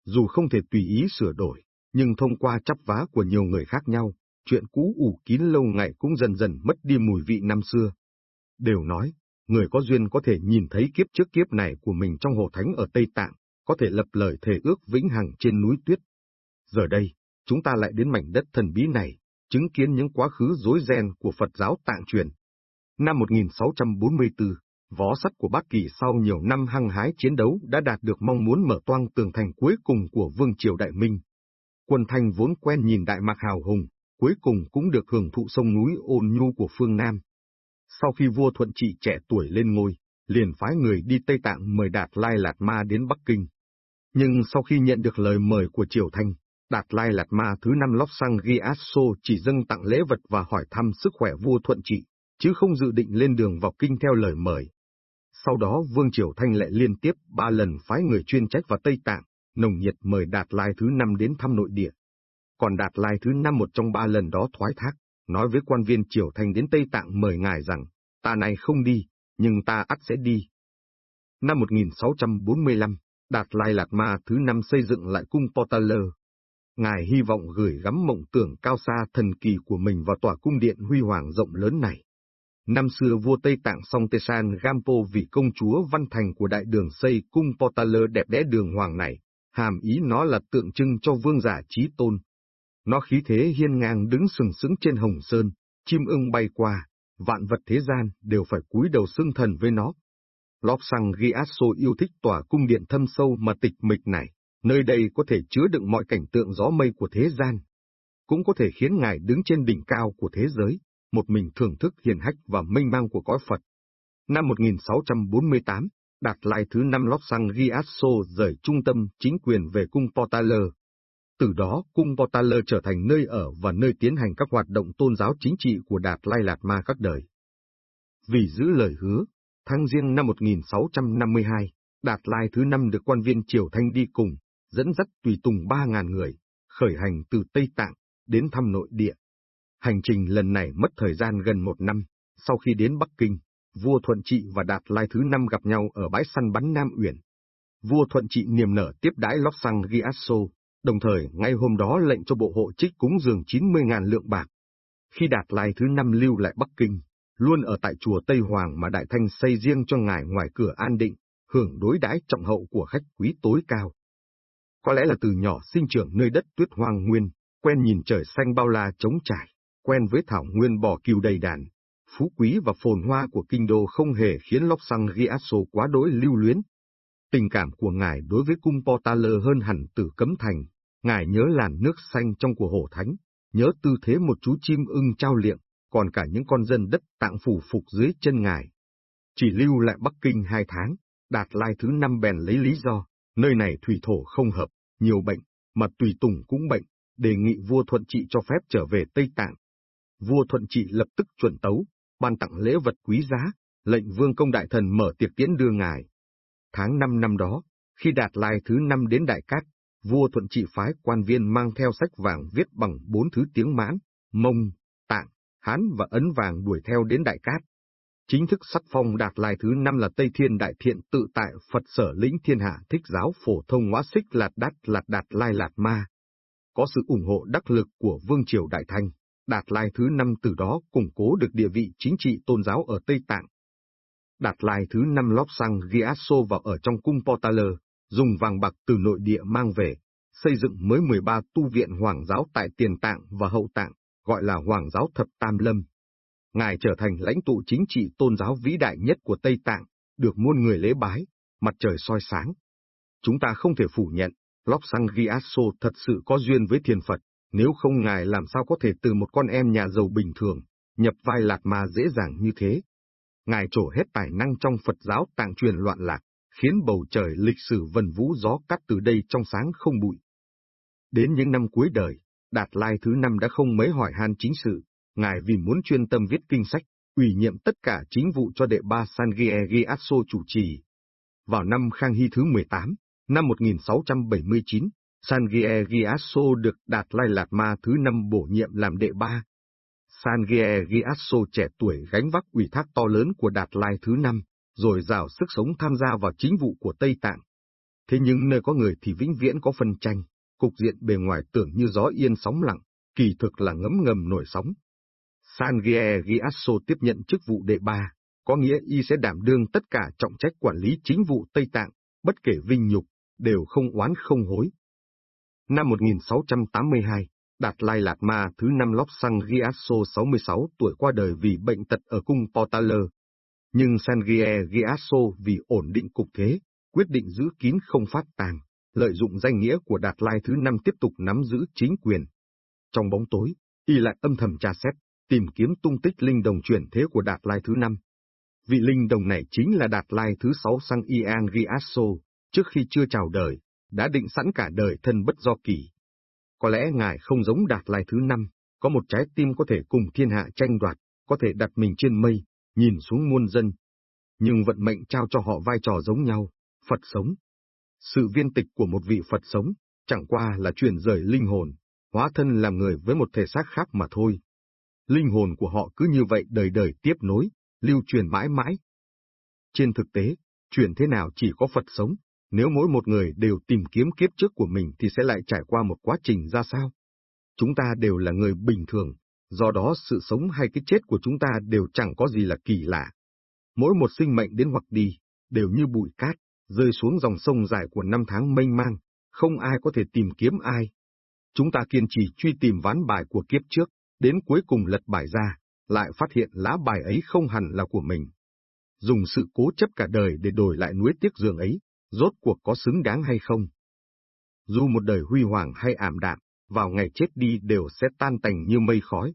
Dù không thể tùy ý sửa đổi, nhưng thông qua chắp vá của nhiều người khác nhau, chuyện cũ ủ kín lâu ngày cũng dần dần mất đi mùi vị năm xưa. Đều nói, người có duyên có thể nhìn thấy kiếp trước kiếp này của mình trong hồ thánh ở Tây Tạng, có thể lập lời thề ước vĩnh hằng trên núi tuyết. Giờ đây, chúng ta lại đến mảnh đất thần bí này, chứng kiến những quá khứ rối ren của Phật giáo tạng truyền. Năm 1644, võ sắt của Bắc Kỳ sau nhiều năm hăng hái chiến đấu đã đạt được mong muốn mở toang tường thành cuối cùng của Vương Triều Đại Minh. Quân Thanh vốn quen nhìn Đại Mạc hào hùng, cuối cùng cũng được hưởng thụ sông núi ôn nhu của phương Nam. Sau khi vua Thuận Trị trẻ tuổi lên ngôi, liền phái người đi Tây Tạng mời Đạt Lai Lạt Ma đến Bắc Kinh. Nhưng sau khi nhận được lời mời của Triều Thanh, Đạt Lai Lạt Ma thứ năm lóc sang Giasso chỉ dâng tặng lễ vật và hỏi thăm sức khỏe vua Thuận Trị, chứ không dự định lên đường vào kinh theo lời mời. Sau đó Vương Triều Thanh lại liên tiếp ba lần phái người chuyên trách vào Tây Tạng, nồng nhiệt mời Đạt Lai thứ năm đến thăm nội địa. Còn Đạt Lai thứ năm một trong ba lần đó thoái thác, nói với quan viên Triều Thanh đến Tây Tạng mời ngài rằng, ta này không đi, nhưng ta ắt sẽ đi. Năm 1645, Đạt Lai Lạt Ma thứ năm xây dựng lại cung potaler, Ngài hy vọng gửi gắm mộng tưởng cao xa thần kỳ của mình vào tòa cung điện huy hoàng rộng lớn này. Năm xưa vua Tây Tạng Song Tê San Gampo vì công chúa Văn Thành của đại đường xây cung Potala đẹp đẽ đường hoàng này, hàm ý nó là tượng trưng cho vương giả trí tôn. Nó khí thế hiên ngang đứng sừng sững trên hồng sơn, chim ưng bay qua, vạn vật thế gian đều phải cúi đầu xưng thần với nó. Lop Sang Giasso yêu thích tòa cung điện thâm sâu mà tịch mịch này, nơi đây có thể chứa đựng mọi cảnh tượng gió mây của thế gian. Cũng có thể khiến ngài đứng trên đỉnh cao của thế giới, một mình thưởng thức hiền hách và mênh mang của cõi Phật. Năm 1648, Đạt lại thứ năm lót Sang Riasso rời trung tâm chính quyền về cung Portaler. Từ đó, cung Portaler trở thành nơi ở và nơi tiến hành các hoạt động tôn giáo chính trị của Đạt Lai Lạt Ma các đời. Vì giữ lời hứa, tháng riêng năm 1652, Đạt Lai thứ năm được quan viên Triều Thanh đi cùng, dẫn dắt tùy tùng 3.000 người, khởi hành từ Tây Tạng, đến thăm nội địa. Hành trình lần này mất thời gian gần một năm, sau khi đến Bắc Kinh, vua Thuận Trị và Đạt Lai thứ năm gặp nhau ở bãi săn bắn Nam Uyển. Vua Thuận Trị niềm nở tiếp đãi Lóc Sang Giasso, đồng thời ngay hôm đó lệnh cho bộ hộ trích cúng dường 90.000 lượng bạc. Khi Đạt Lai thứ năm lưu lại Bắc Kinh, luôn ở tại chùa Tây Hoàng mà Đại Thanh xây riêng cho ngài ngoài cửa an định, hưởng đối đãi trọng hậu của khách quý tối cao. Có lẽ là từ nhỏ sinh trưởng nơi đất tuyết hoang nguyên, quen nhìn trời xanh bao la trống trải, quen với thảo nguyên bò kiều đầy đàn, phú quý và phồn hoa của kinh đô không hề khiến Lóc Sang Giasso quá đối lưu luyến. Tình cảm của ngài đối với cung Portaler hơn hẳn từ cấm thành, ngài nhớ làn nước xanh trong của hổ thánh, nhớ tư thế một chú chim ưng trao liệng, còn cả những con dân đất tạng phủ phục dưới chân ngài. Chỉ lưu lại Bắc Kinh hai tháng, đạt lai thứ năm bèn lấy lý do, nơi này thủy thổ không hợp, nhiều bệnh, mà Tùy Tùng cũng bệnh, đề nghị vua Thuận Trị cho phép trở về Tây Tạng. Vua Thuận Trị lập tức chuẩn tấu, ban tặng lễ vật quý giá, lệnh vương công đại thần mở tiệc tiễn đưa ngài. Tháng 5 năm đó, khi đạt lai thứ năm đến Đại Cát, vua Thuận Trị phái quan viên mang theo sách vàng viết bằng bốn thứ tiếng mãn, mông, tạng, hán và ấn vàng đuổi theo đến Đại Cát. Chính thức sắc phong đạt lai thứ năm là Tây Thiên Đại Thiện tự tại Phật sở lĩnh thiên hạ thích giáo phổ thông hóa xích lạt đát lạt đạt lai lạt ma. Có sự ủng hộ đắc lực của Vương Triều Đại Thanh, Đạt Lai thứ năm từ đó củng cố được địa vị chính trị tôn giáo ở Tây Tạng. Đạt Lai thứ năm lóp sang Giasso vào ở trong cung Portaler, dùng vàng bạc từ nội địa mang về, xây dựng mới 13 tu viện Hoàng giáo tại Tiền Tạng và Hậu Tạng, gọi là Hoàng giáo Thập Tam Lâm. Ngài trở thành lãnh tụ chính trị tôn giáo vĩ đại nhất của Tây Tạng, được muôn người lễ bái, mặt trời soi sáng. Chúng ta không thể phủ nhận, Lobsang Giasso thật sự có duyên với thiền Phật, nếu không ngài làm sao có thể từ một con em nhà giàu bình thường, nhập vai lạc mà dễ dàng như thế. Ngài trổ hết tài năng trong Phật giáo tạng truyền loạn lạc, khiến bầu trời lịch sử vần vũ gió cắt từ đây trong sáng không bụi. Đến những năm cuối đời, Đạt Lai thứ năm đã không mấy hỏi han chính sự, ngài vì muốn chuyên tâm viết kinh sách, ủy nhiệm tất cả chính vụ cho đệ ba Sangie Giasso chủ trì. Vào năm Khang Hy thứ 18, năm 1679, Sangie Giasso được Đạt Lai Lạt Ma thứ năm bổ nhiệm làm đệ ba. Sangie Giasso trẻ tuổi gánh vác ủy thác to lớn của Đạt Lai thứ năm, rồi rào sức sống tham gia vào chính vụ của Tây Tạng. Thế nhưng nơi có người thì vĩnh viễn có phân tranh, cục diện bề ngoài tưởng như gió yên sóng lặng, kỳ thực là ngấm ngầm nổi sóng. Sangie Giasso tiếp nhận chức vụ đệ ba, có nghĩa y sẽ đảm đương tất cả trọng trách quản lý chính vụ Tây Tạng, bất kể vinh nhục, đều không oán không hối. Năm 1682, Đạt Lai Lạt Ma thứ năm Lóc Sang Giasso 66 tuổi qua đời vì bệnh tật ở cung Portaler. Nhưng Sangie Giasso vì ổn định cục thế, quyết định giữ kín không phát tàng, lợi dụng danh nghĩa của Đạt Lai thứ năm tiếp tục nắm giữ chính quyền. Trong bóng tối, y lại âm thầm tra xét, tìm kiếm tung tích linh đồng chuyển thế của Đạt Lai thứ năm. Vị linh đồng này chính là Đạt Lai thứ sáu Sang Ian Giasso, trước khi chưa chào đời, đã định sẵn cả đời thân bất do kỳ. Có lẽ ngài không giống Đạt Lai thứ năm, có một trái tim có thể cùng thiên hạ tranh đoạt, có thể đặt mình trên mây, nhìn xuống muôn dân. Nhưng vận mệnh trao cho họ vai trò giống nhau, Phật sống. Sự viên tịch của một vị Phật sống, chẳng qua là chuyển rời linh hồn, hóa thân làm người với một thể xác khác mà thôi. Linh hồn của họ cứ như vậy đời đời tiếp nối, lưu truyền mãi mãi. Trên thực tế, chuyển thế nào chỉ có Phật sống, nếu mỗi một người đều tìm kiếm kiếp trước của mình thì sẽ lại trải qua một quá trình ra sao? Chúng ta đều là người bình thường, do đó sự sống hay cái chết của chúng ta đều chẳng có gì là kỳ lạ. Mỗi một sinh mệnh đến hoặc đi, đều như bụi cát, rơi xuống dòng sông dài của năm tháng mênh mang, không ai có thể tìm kiếm ai. Chúng ta kiên trì truy tìm ván bài của kiếp trước, đến cuối cùng lật bài ra, lại phát hiện lá bài ấy không hẳn là của mình. Dùng sự cố chấp cả đời để đổi lại nuối tiếc giường ấy, rốt cuộc có xứng đáng hay không. Dù một đời huy hoàng hay ảm đạm, vào ngày chết đi đều sẽ tan tành như mây khói.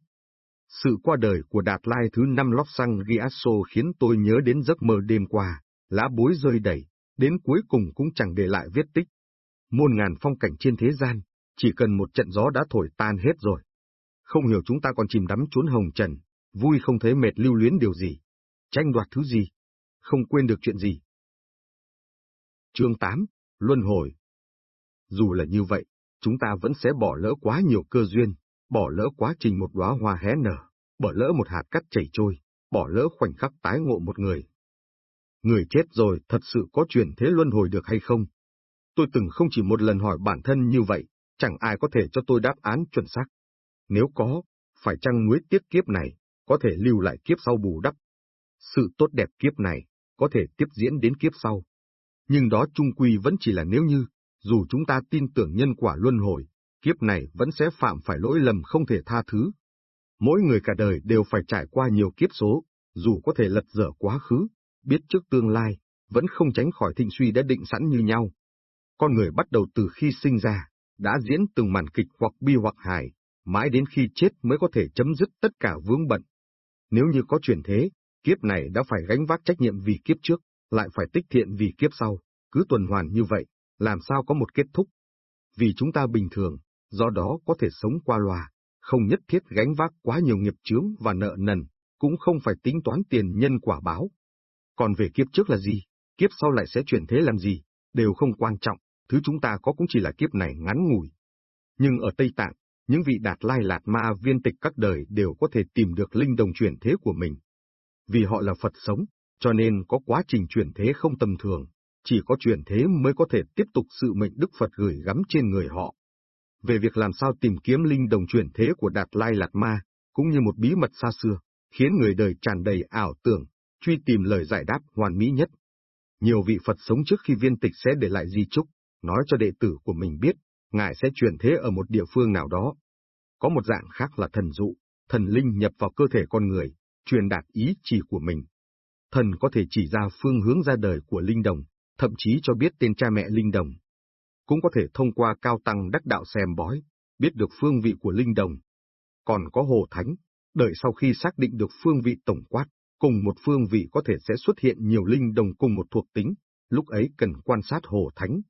Sự qua đời của Đạt Lai thứ năm Lóc Xăng Giasso khiến tôi nhớ đến giấc mơ đêm qua, lá bối rơi đầy, đến cuối cùng cũng chẳng để lại viết tích. Muôn ngàn phong cảnh trên thế gian, chỉ cần một trận gió đã thổi tan hết rồi. Không hiểu chúng ta còn chìm đắm trốn hồng trần, vui không thấy mệt lưu luyến điều gì, tranh đoạt thứ gì, không quên được chuyện gì. Chương 8, Luân Hồi Dù là như vậy, chúng ta vẫn sẽ bỏ lỡ quá nhiều cơ duyên, bỏ lỡ quá trình một đóa hoa hé nở, bỏ lỡ một hạt cắt chảy trôi, bỏ lỡ khoảnh khắc tái ngộ một người. Người chết rồi thật sự có chuyển thế luân hồi được hay không? Tôi từng không chỉ một lần hỏi bản thân như vậy, chẳng ai có thể cho tôi đáp án chuẩn xác. Nếu có, phải chăng nuối tiếc kiếp này, có thể lưu lại kiếp sau bù đắp. Sự tốt đẹp kiếp này, có thể tiếp diễn đến kiếp sau nhưng đó trung quy vẫn chỉ là nếu như, dù chúng ta tin tưởng nhân quả luân hồi, kiếp này vẫn sẽ phạm phải lỗi lầm không thể tha thứ. Mỗi người cả đời đều phải trải qua nhiều kiếp số, dù có thể lật dở quá khứ, biết trước tương lai, vẫn không tránh khỏi thịnh suy đã định sẵn như nhau. Con người bắt đầu từ khi sinh ra, đã diễn từng màn kịch hoặc bi hoặc hài, mãi đến khi chết mới có thể chấm dứt tất cả vướng bận. Nếu như có chuyển thế, kiếp này đã phải gánh vác trách nhiệm vì kiếp trước lại phải tích thiện vì kiếp sau, cứ tuần hoàn như vậy, làm sao có một kết thúc. vì chúng ta bình thường, do đó có thể sống qua loa, không nhất thiết gánh vác quá nhiều nghiệp chướng và nợ nần, cũng không phải tính toán tiền nhân quả báo. Còn về kiếp trước là gì, kiếp sau lại sẽ chuyển thế làm gì, đều không quan trọng, thứ chúng ta có cũng chỉ là kiếp này ngắn ngủi. Nhưng ở Tây Tạng, những vị đạt lai lạt ma viên tịch các đời đều có thể tìm được linh đồng chuyển thế của mình. Vì họ là Phật sống, cho nên có quá trình chuyển thế không tầm thường, chỉ có chuyển thế mới có thể tiếp tục sự mệnh Đức Phật gửi gắm trên người họ. Về việc làm sao tìm kiếm linh đồng chuyển thế của Đạt Lai Lạt Ma, cũng như một bí mật xa xưa, khiến người đời tràn đầy ảo tưởng, truy tìm lời giải đáp hoàn mỹ nhất. Nhiều vị Phật sống trước khi viên tịch sẽ để lại di chúc, nói cho đệ tử của mình biết, Ngài sẽ chuyển thế ở một địa phương nào đó. Có một dạng khác là thần dụ, thần linh nhập vào cơ thể con người, truyền đạt ý chỉ của mình. Thần có thể chỉ ra phương hướng ra đời của linh đồng, thậm chí cho biết tên cha mẹ linh đồng. Cũng có thể thông qua cao tăng đắc đạo xem bói, biết được phương vị của linh đồng. Còn có hồ thánh, đợi sau khi xác định được phương vị tổng quát, cùng một phương vị có thể sẽ xuất hiện nhiều linh đồng cùng một thuộc tính, lúc ấy cần quan sát hồ thánh.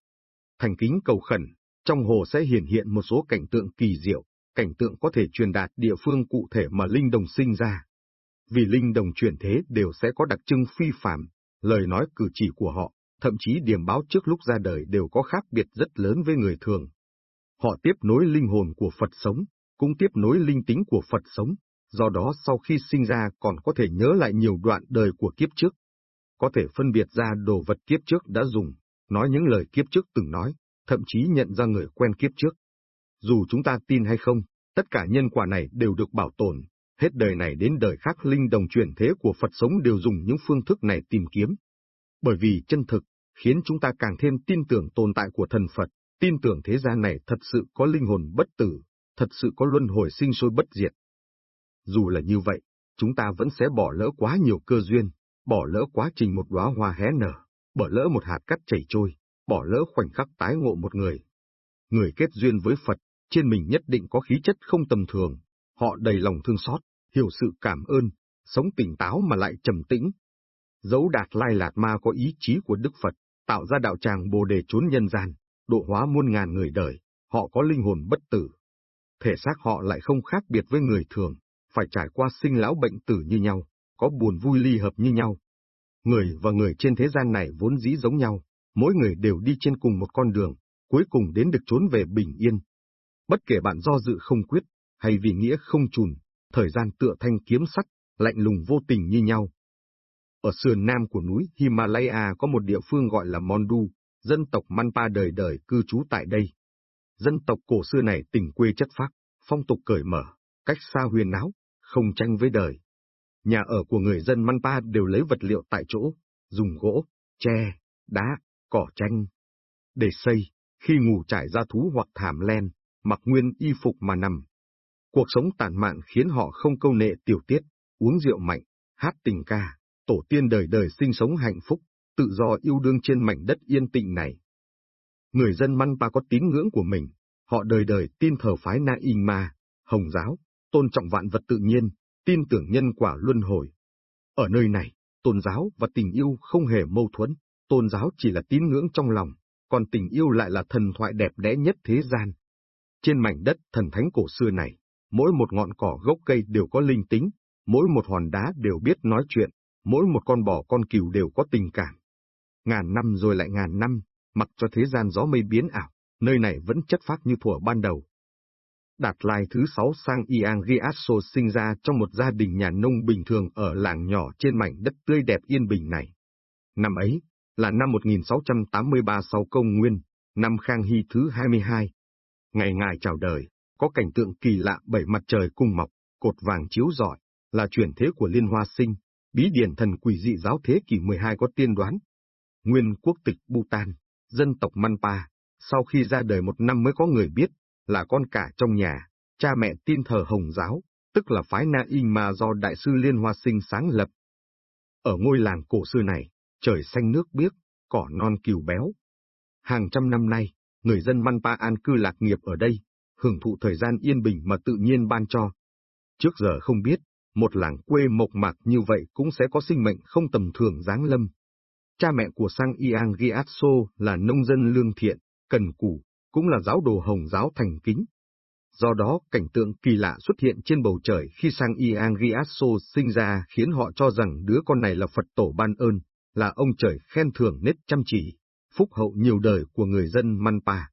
Thành kính cầu khẩn, trong hồ sẽ hiển hiện một số cảnh tượng kỳ diệu, cảnh tượng có thể truyền đạt địa phương cụ thể mà linh đồng sinh ra. Vì linh đồng chuyển thế đều sẽ có đặc trưng phi phàm, lời nói cử chỉ của họ, thậm chí điểm báo trước lúc ra đời đều có khác biệt rất lớn với người thường. Họ tiếp nối linh hồn của Phật sống, cũng tiếp nối linh tính của Phật sống, do đó sau khi sinh ra còn có thể nhớ lại nhiều đoạn đời của kiếp trước. Có thể phân biệt ra đồ vật kiếp trước đã dùng, nói những lời kiếp trước từng nói, thậm chí nhận ra người quen kiếp trước. Dù chúng ta tin hay không, tất cả nhân quả này đều được bảo tồn, hết đời này đến đời khác linh đồng chuyển thế của Phật sống đều dùng những phương thức này tìm kiếm. Bởi vì chân thực, khiến chúng ta càng thêm tin tưởng tồn tại của thần Phật, tin tưởng thế gian này thật sự có linh hồn bất tử, thật sự có luân hồi sinh sôi bất diệt. Dù là như vậy, chúng ta vẫn sẽ bỏ lỡ quá nhiều cơ duyên, bỏ lỡ quá trình một đóa hoa hé nở, bỏ lỡ một hạt cát chảy trôi, bỏ lỡ khoảnh khắc tái ngộ một người. Người kết duyên với Phật, trên mình nhất định có khí chất không tầm thường, họ đầy lòng thương xót, hiểu sự cảm ơn, sống tỉnh táo mà lại trầm tĩnh. Dấu đạt lai lạt ma có ý chí của Đức Phật, tạo ra đạo tràng bồ đề trốn nhân gian, độ hóa muôn ngàn người đời, họ có linh hồn bất tử. Thể xác họ lại không khác biệt với người thường, phải trải qua sinh lão bệnh tử như nhau, có buồn vui ly hợp như nhau. Người và người trên thế gian này vốn dĩ giống nhau, mỗi người đều đi trên cùng một con đường, cuối cùng đến được trốn về bình yên. Bất kể bạn do dự không quyết, hay vì nghĩa không chùn, thời gian tựa thanh kiếm sắt, lạnh lùng vô tình như nhau. Ở sườn nam của núi Himalaya có một địa phương gọi là Mondu, dân tộc Manpa đời đời cư trú tại đây. Dân tộc cổ xưa này tình quê chất phác, phong tục cởi mở, cách xa huyền áo, không tranh với đời. Nhà ở của người dân Manpa đều lấy vật liệu tại chỗ, dùng gỗ, tre, đá, cỏ tranh. Để xây, khi ngủ trải ra thú hoặc thảm len, mặc nguyên y phục mà nằm. Cuộc sống tàn mạn khiến họ không câu nệ tiểu tiết, uống rượu mạnh, hát tình ca, tổ tiên đời đời sinh sống hạnh phúc, tự do yêu đương trên mảnh đất yên tịnh này. Người dân Manpa có tín ngưỡng của mình, họ đời đời tin thờ phái Na In Ma, Hồng giáo, tôn trọng vạn vật tự nhiên, tin tưởng nhân quả luân hồi. Ở nơi này, tôn giáo và tình yêu không hề mâu thuẫn, tôn giáo chỉ là tín ngưỡng trong lòng, còn tình yêu lại là thần thoại đẹp đẽ nhất thế gian. Trên mảnh đất thần thánh cổ xưa này, mỗi một ngọn cỏ gốc cây đều có linh tính, mỗi một hòn đá đều biết nói chuyện, mỗi một con bò con cừu đều có tình cảm. Ngàn năm rồi lại ngàn năm, mặc cho thế gian gió mây biến ảo, nơi này vẫn chất phác như thuở ban đầu. Đạt Lai thứ sáu sang Iang Giasso sinh ra trong một gia đình nhà nông bình thường ở làng nhỏ trên mảnh đất tươi đẹp yên bình này. Năm ấy, là năm 1683 sau công nguyên, năm Khang Hy thứ 22. Ngày ngài chào đời, có cảnh tượng kỳ lạ bảy mặt trời cùng mọc, cột vàng chiếu rọi, là chuyển thế của Liên Hoa Sinh, bí điển thần quỷ dị giáo thế kỷ 12 có tiên đoán. Nguyên quốc tịch Bhutan, dân tộc Manpa, sau khi ra đời một năm mới có người biết, là con cả trong nhà, cha mẹ tin thờ Hồng giáo, tức là phái Na In mà do Đại sư Liên Hoa Sinh sáng lập. Ở ngôi làng cổ xưa này, trời xanh nước biếc, cỏ non kiều béo. Hàng trăm năm nay, người dân Manpa an cư lạc nghiệp ở đây, hưởng thụ thời gian yên bình mà tự nhiên ban cho. Trước giờ không biết, một làng quê mộc mạc như vậy cũng sẽ có sinh mệnh không tầm thường giáng lâm. Cha mẹ của Sang Iang Giatso là nông dân lương thiện, cần cù, cũng là giáo đồ Hồng giáo thành kính. Do đó, cảnh tượng kỳ lạ xuất hiện trên bầu trời khi sang Iang Giatso sinh ra khiến họ cho rằng đứa con này là Phật tổ ban ơn, là ông trời khen thưởng nết chăm chỉ, phúc hậu nhiều đời của người dân Manpa.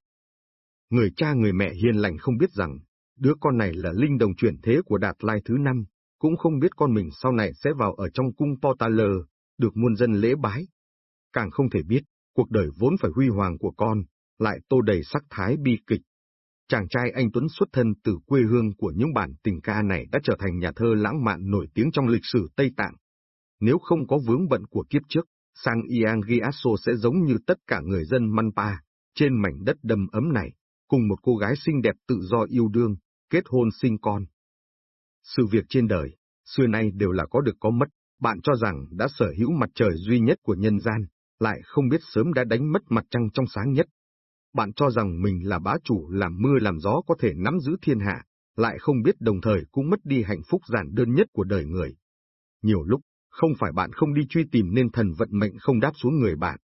Người cha người mẹ hiền lành không biết rằng, đứa con này là linh đồng chuyển thế của Đạt Lai thứ năm, cũng không biết con mình sau này sẽ vào ở trong cung Potala, được muôn dân lễ bái. Càng không thể biết, cuộc đời vốn phải huy hoàng của con, lại tô đầy sắc thái bi kịch. Chàng trai anh Tuấn xuất thân từ quê hương của những bản tình ca này đã trở thành nhà thơ lãng mạn nổi tiếng trong lịch sử Tây Tạng. Nếu không có vướng bận của kiếp trước, Sang Iang Giasso sẽ giống như tất cả người dân Manpa, trên mảnh đất đầm ấm này, cùng một cô gái xinh đẹp tự do yêu đương, kết hôn sinh con. Sự việc trên đời, xưa nay đều là có được có mất, bạn cho rằng đã sở hữu mặt trời duy nhất của nhân gian, lại không biết sớm đã đánh mất mặt trăng trong sáng nhất. Bạn cho rằng mình là bá chủ làm mưa làm gió có thể nắm giữ thiên hạ, lại không biết đồng thời cũng mất đi hạnh phúc giản đơn nhất của đời người. Nhiều lúc, không phải bạn không đi truy tìm nên thần vận mệnh không đáp xuống người bạn.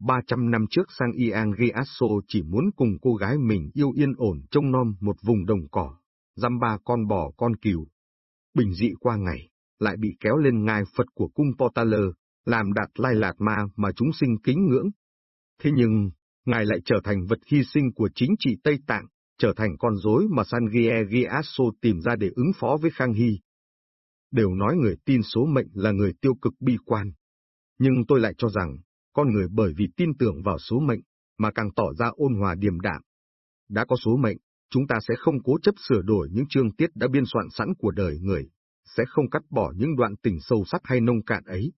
300 năm trước sang Iang Giasso chỉ muốn cùng cô gái mình yêu yên ổn trông nom một vùng đồng cỏ, dăm ba con bò con cừu. Bình dị qua ngày, lại bị kéo lên ngai Phật của cung Potaler, làm đạt lai lạt ma mà chúng sinh kính ngưỡng. Thế nhưng, Ngài lại trở thành vật hy sinh của chính trị Tây Tạng, trở thành con rối mà Sangie Giasso tìm ra để ứng phó với Khang Hy. Đều nói người tin số mệnh là người tiêu cực bi quan. Nhưng tôi lại cho rằng, con người bởi vì tin tưởng vào số mệnh, mà càng tỏ ra ôn hòa điềm đạm. Đã có số mệnh, chúng ta sẽ không cố chấp sửa đổi những chương tiết đã biên soạn sẵn của đời người, sẽ không cắt bỏ những đoạn tình sâu sắc hay nông cạn ấy.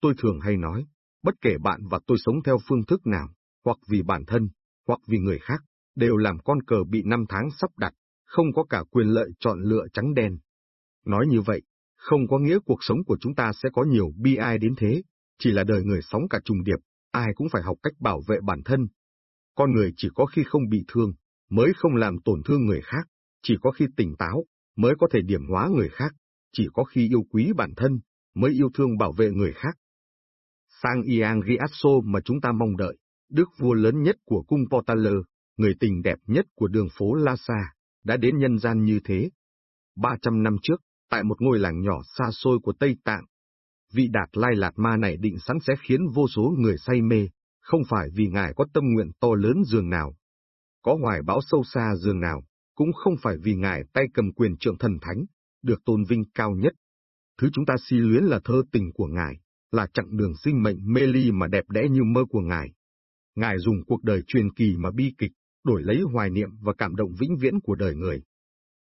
Tôi thường hay nói, bất kể bạn và tôi sống theo phương thức nào, hoặc vì bản thân, hoặc vì người khác, đều làm con cờ bị năm tháng sắp đặt, không có cả quyền lợi chọn lựa trắng đen. Nói như vậy, không có nghĩa cuộc sống của chúng ta sẽ có nhiều bi ai đến thế, chỉ là đời người sống cả trùng điệp, ai cũng phải học cách bảo vệ bản thân. Con người chỉ có khi không bị thương, mới không làm tổn thương người khác, chỉ có khi tỉnh táo, mới có thể điểm hóa người khác, chỉ có khi yêu quý bản thân, mới yêu thương bảo vệ người khác. Sang Iang Riasso mà chúng ta mong đợi, đức vua lớn nhất của cung Portaler, người tình đẹp nhất của đường phố Lhasa, đã đến nhân gian như thế. 300 năm trước, tại một ngôi làng nhỏ xa xôi của Tây Tạng, vị đạt lai lạt ma này định sẵn sẽ khiến vô số người say mê, không phải vì ngài có tâm nguyện to lớn dường nào, có hoài bão sâu xa dường nào, cũng không phải vì ngài tay cầm quyền trượng thần thánh, được tôn vinh cao nhất. Thứ chúng ta si luyến là thơ tình của ngài, là chặng đường sinh mệnh mê ly mà đẹp đẽ như mơ của ngài. Ngài dùng cuộc đời truyền kỳ mà bi kịch, đổi lấy hoài niệm và cảm động vĩnh viễn của đời người.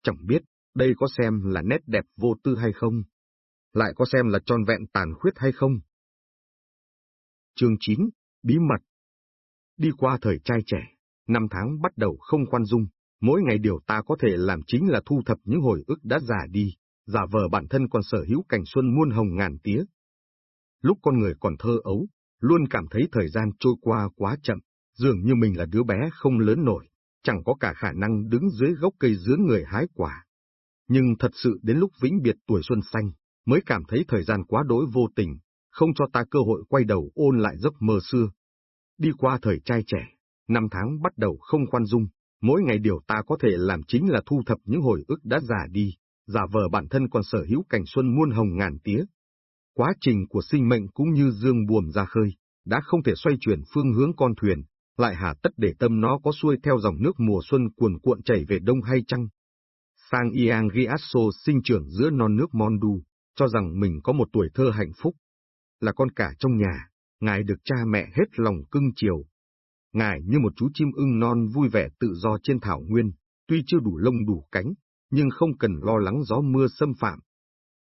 Chẳng biết, đây có xem là nét đẹp vô tư hay không? Lại có xem là tròn vẹn tàn khuyết hay không? Chương 9, Bí mật Đi qua thời trai trẻ, năm tháng bắt đầu không khoan dung, mỗi ngày điều ta có thể làm chính là thu thập những hồi ức đã già đi, giả vờ bản thân còn sở hữu cảnh xuân muôn hồng ngàn tía. Lúc con người còn thơ ấu, luôn cảm thấy thời gian trôi qua quá chậm, dường như mình là đứa bé không lớn nổi, chẳng có cả khả năng đứng dưới gốc cây dứa người hái quả. Nhưng thật sự đến lúc vĩnh biệt tuổi xuân xanh, mới cảm thấy thời gian quá đối vô tình, không cho ta cơ hội quay đầu ôn lại giấc mơ xưa. Đi qua thời trai trẻ, năm tháng bắt đầu không khoan dung, mỗi ngày điều ta có thể làm chính là thu thập những hồi ức đã già đi, giả vờ bản thân còn sở hữu cảnh xuân muôn hồng ngàn tía. Quá trình của sinh mệnh cũng như dương buồm ra khơi, đã không thể xoay chuyển phương hướng con thuyền, lại hà tất để tâm nó có xuôi theo dòng nước mùa xuân cuồn cuộn chảy về đông hay chăng. Sang Iang Giasso sinh trưởng giữa non nước Mondu, cho rằng mình có một tuổi thơ hạnh phúc. Là con cả trong nhà, ngài được cha mẹ hết lòng cưng chiều. Ngài như một chú chim ưng non vui vẻ tự do trên thảo nguyên, tuy chưa đủ lông đủ cánh, nhưng không cần lo lắng gió mưa xâm phạm.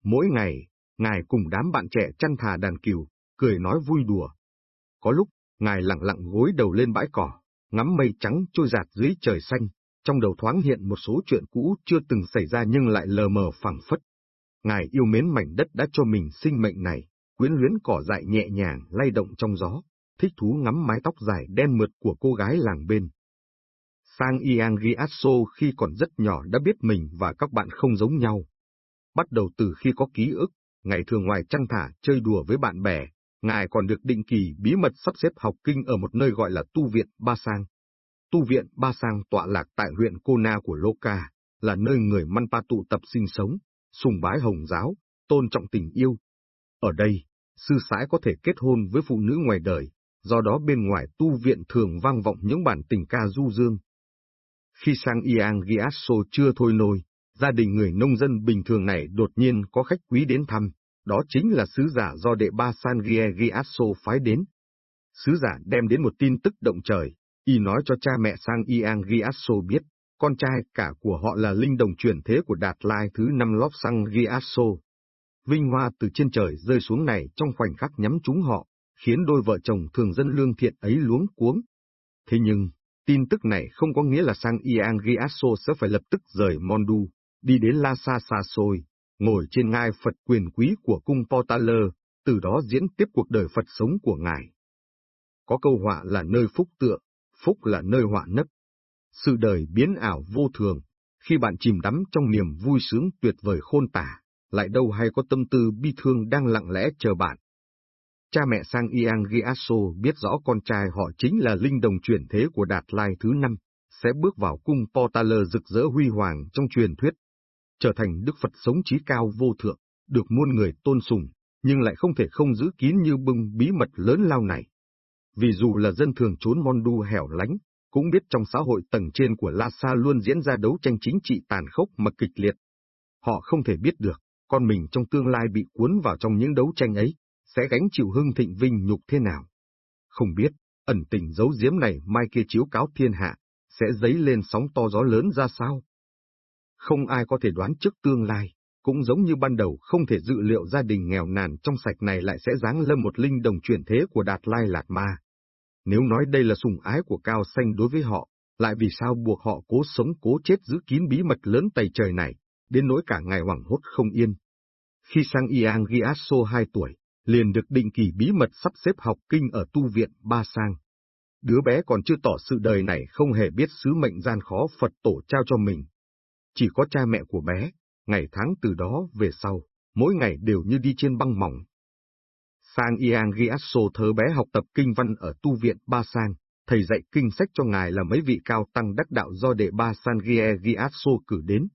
Mỗi ngày, ngài cùng đám bạn trẻ chăn thà đàn cừu, cười nói vui đùa. Có lúc, ngài lặng lặng gối đầu lên bãi cỏ, ngắm mây trắng trôi giạt dưới trời xanh, trong đầu thoáng hiện một số chuyện cũ chưa từng xảy ra nhưng lại lờ mờ phẳng phất. Ngài yêu mến mảnh đất đã cho mình sinh mệnh này, quyến luyến cỏ dại nhẹ nhàng lay động trong gió, thích thú ngắm mái tóc dài đen mượt của cô gái làng bên. Sang Iang Giasso khi còn rất nhỏ đã biết mình và các bạn không giống nhau. Bắt đầu từ khi có ký ức, ngày thường ngoài chăn thả chơi đùa với bạn bè, ngài còn được định kỳ bí mật sắp xếp học kinh ở một nơi gọi là tu viện Ba Sang. Tu viện Ba Sang tọa lạc tại huyện Kona của Loka, là nơi người Manpa tụ tập sinh sống, sùng bái hồng giáo, tôn trọng tình yêu. Ở đây, sư sãi có thể kết hôn với phụ nữ ngoài đời, do đó bên ngoài tu viện thường vang vọng những bản tình ca du dương. Khi sang Iang Giasso chưa thôi nôi, gia đình người nông dân bình thường này đột nhiên có khách quý đến thăm, đó chính là sứ giả do đệ ba San Giasso phái đến. Sứ giả đem đến một tin tức động trời, y nói cho cha mẹ sang Iang Giasso biết, con trai cả của họ là linh đồng chuyển thế của Đạt Lai thứ năm lóc Sang Giasso. Vinh hoa từ trên trời rơi xuống này trong khoảnh khắc nhắm trúng họ, khiến đôi vợ chồng thường dân lương thiện ấy luống cuống. Thế nhưng, tin tức này không có nghĩa là sang Iang Giasso sẽ phải lập tức rời Mondu, đi đến Lhasa xa xôi, ngồi trên ngai Phật quyền quý của cung Portaler, từ đó diễn tiếp cuộc đời Phật sống của ngài. Có câu họa là nơi phúc tựa, phúc là nơi họa nấp. Sự đời biến ảo vô thường, khi bạn chìm đắm trong niềm vui sướng tuyệt vời khôn tả, lại đâu hay có tâm tư bi thương đang lặng lẽ chờ bạn. Cha mẹ sang Iang Giaso biết rõ con trai họ chính là linh đồng chuyển thế của Đạt Lai thứ năm, sẽ bước vào cung Portaler rực rỡ huy hoàng trong truyền thuyết, trở thành Đức Phật sống trí cao vô thượng, được muôn người tôn sùng, nhưng lại không thể không giữ kín như bưng bí mật lớn lao này. Vì dù là dân thường trốn Mondu hẻo lánh, cũng biết trong xã hội tầng trên của Lhasa luôn diễn ra đấu tranh chính trị tàn khốc mà kịch liệt. Họ không thể biết được, con mình trong tương lai bị cuốn vào trong những đấu tranh ấy, sẽ gánh chịu hưng thịnh vinh nhục thế nào. Không biết, ẩn tình giấu giếm này mai kia chiếu cáo thiên hạ, sẽ dấy lên sóng to gió lớn ra sao? Không ai có thể đoán trước tương lai, cũng giống như ban đầu không thể dự liệu gia đình nghèo nàn trong sạch này lại sẽ giáng lâm một linh đồng chuyển thế của Đạt Lai Lạt Ma. Nếu nói đây là sùng ái của Cao Xanh đối với họ, lại vì sao buộc họ cố sống cố chết giữ kín bí mật lớn tày trời này, đến nỗi cả ngày hoảng hốt không yên. Khi sang Iang Giasso 2 tuổi, liền được định kỳ bí mật sắp xếp học kinh ở tu viện Ba Sang. Đứa bé còn chưa tỏ sự đời này không hề biết sứ mệnh gian khó Phật tổ trao cho mình. Chỉ có cha mẹ của bé, ngày tháng từ đó về sau, mỗi ngày đều như đi trên băng mỏng. Sang Yang Giasso thớ bé học tập kinh văn ở tu viện Ba Sang, thầy dạy kinh sách cho ngài là mấy vị cao tăng đắc đạo do đệ Ba San Gie Giasso cử đến.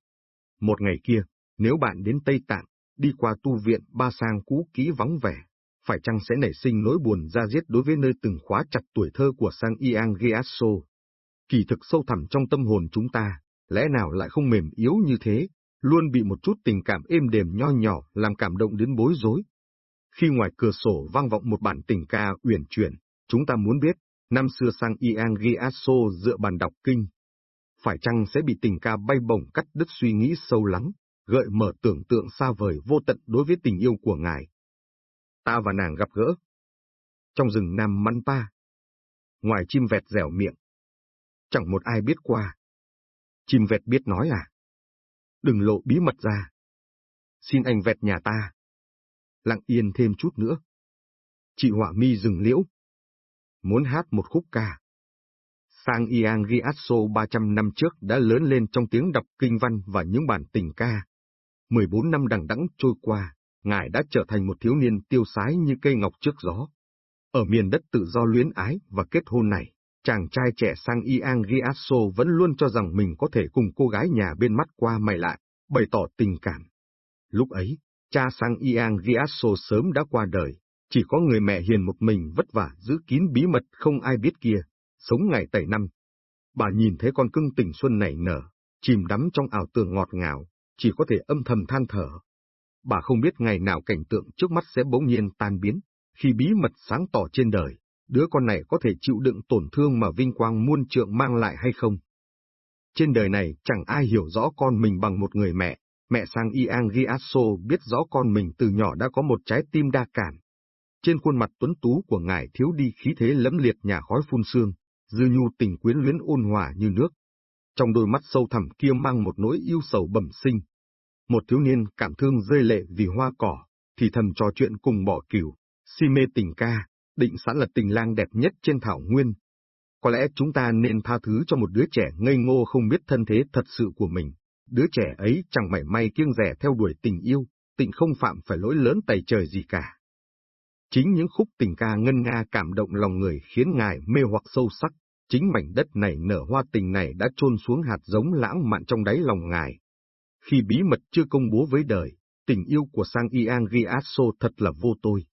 Một ngày kia, nếu bạn đến Tây Tạng, đi qua tu viện Ba Sang cũ kỹ vắng vẻ, phải chăng sẽ nảy sinh nỗi buồn ra giết đối với nơi từng khóa chặt tuổi thơ của Sang Yang Giasso? Kỳ thực sâu thẳm trong tâm hồn chúng ta, lẽ nào lại không mềm yếu như thế, luôn bị một chút tình cảm êm đềm nho nhỏ làm cảm động đến bối rối. Khi ngoài cửa sổ vang vọng một bản tình ca uyển chuyển, chúng ta muốn biết, năm xưa sang Iang Giasso dựa bàn đọc kinh. Phải chăng sẽ bị tình ca bay bổng cắt đứt suy nghĩ sâu lắng, gợi mở tưởng tượng xa vời vô tận đối với tình yêu của ngài. Ta và nàng gặp gỡ. Trong rừng Nam Manpa. Ngoài chim vẹt dẻo miệng. Chẳng một ai biết qua. Chim vẹt biết nói à? Đừng lộ bí mật ra. Xin anh vẹt nhà ta. Lặng yên thêm chút nữa. Chị họa mi dừng liễu. Muốn hát một khúc ca. Sang Iang Giasso 300 năm trước đã lớn lên trong tiếng đọc kinh văn và những bản tình ca. 14 năm đằng đẵng trôi qua, ngài đã trở thành một thiếu niên tiêu sái như cây ngọc trước gió. Ở miền đất tự do luyến ái và kết hôn này, chàng trai trẻ sang Iang Giasso vẫn luôn cho rằng mình có thể cùng cô gái nhà bên mắt qua mày lại, bày tỏ tình cảm. Lúc ấy, cha sang Iang Giasso sớm đã qua đời, chỉ có người mẹ hiền một mình vất vả giữ kín bí mật không ai biết kia, sống ngày tẩy năm. Bà nhìn thấy con cưng tình xuân nảy nở, chìm đắm trong ảo tưởng ngọt ngào, chỉ có thể âm thầm than thở. Bà không biết ngày nào cảnh tượng trước mắt sẽ bỗng nhiên tan biến, khi bí mật sáng tỏ trên đời, đứa con này có thể chịu đựng tổn thương mà vinh quang muôn trượng mang lại hay không. Trên đời này chẳng ai hiểu rõ con mình bằng một người mẹ, mẹ sang Iang Giasso biết rõ con mình từ nhỏ đã có một trái tim đa cảm. Trên khuôn mặt tuấn tú của ngài thiếu đi khí thế lẫm liệt nhà khói phun sương, dư nhu tình quyến luyến ôn hòa như nước. Trong đôi mắt sâu thẳm kia mang một nỗi yêu sầu bẩm sinh. Một thiếu niên cảm thương rơi lệ vì hoa cỏ, thì thầm trò chuyện cùng bỏ cửu, si mê tình ca, định sẵn là tình lang đẹp nhất trên thảo nguyên. Có lẽ chúng ta nên tha thứ cho một đứa trẻ ngây ngô không biết thân thế thật sự của mình. Đứa trẻ ấy chẳng mảy may kiêng rẻ theo đuổi tình yêu, tịnh không phạm phải lỗi lớn tày trời gì cả. Chính những khúc tình ca ngân nga cảm động lòng người khiến ngài mê hoặc sâu sắc, chính mảnh đất này nở hoa tình này đã chôn xuống hạt giống lãng mạn trong đáy lòng ngài. Khi bí mật chưa công bố với đời, tình yêu của Sang Iang Giasso thật là vô tôi.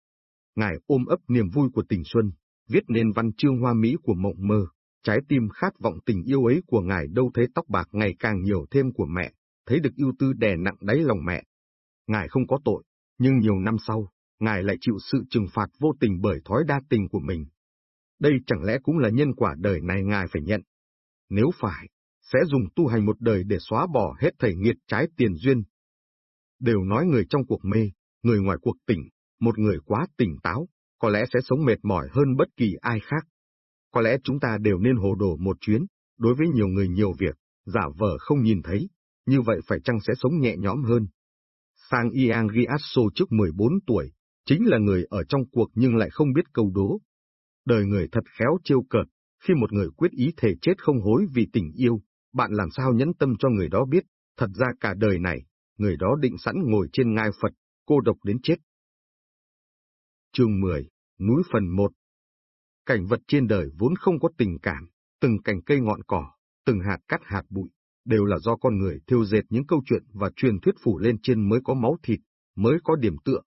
Ngài ôm ấp niềm vui của tình xuân, viết nên văn chương hoa mỹ của mộng mơ, trái tim khát vọng tình yêu ấy của ngài đâu thấy tóc bạc ngày càng nhiều thêm của mẹ, thấy được ưu tư đè nặng đáy lòng mẹ. Ngài không có tội, nhưng nhiều năm sau, ngài lại chịu sự trừng phạt vô tình bởi thói đa tình của mình. Đây chẳng lẽ cũng là nhân quả đời này ngài phải nhận? Nếu phải, sẽ dùng tu hành một đời để xóa bỏ hết thảy nghiệt trái tiền duyên. Đều nói người trong cuộc mê, người ngoài cuộc tỉnh, một người quá tỉnh táo, có lẽ sẽ sống mệt mỏi hơn bất kỳ ai khác. Có lẽ chúng ta đều nên hồ đồ một chuyến, đối với nhiều người nhiều việc, giả vờ không nhìn thấy, như vậy phải chăng sẽ sống nhẹ nhõm hơn. Sang Iang Giasso trước 14 tuổi, chính là người ở trong cuộc nhưng lại không biết câu đố. Đời người thật khéo trêu cợt, khi một người quyết ý thể chết không hối vì tình yêu, bạn làm sao nhẫn tâm cho người đó biết, thật ra cả đời này, người đó định sẵn ngồi trên ngai Phật, cô độc đến chết. Chương 10, Núi phần 1 Cảnh vật trên đời vốn không có tình cảm, từng cành cây ngọn cỏ, từng hạt cát hạt bụi, đều là do con người thiêu dệt những câu chuyện và truyền thuyết phủ lên trên mới có máu thịt, mới có điểm tựa.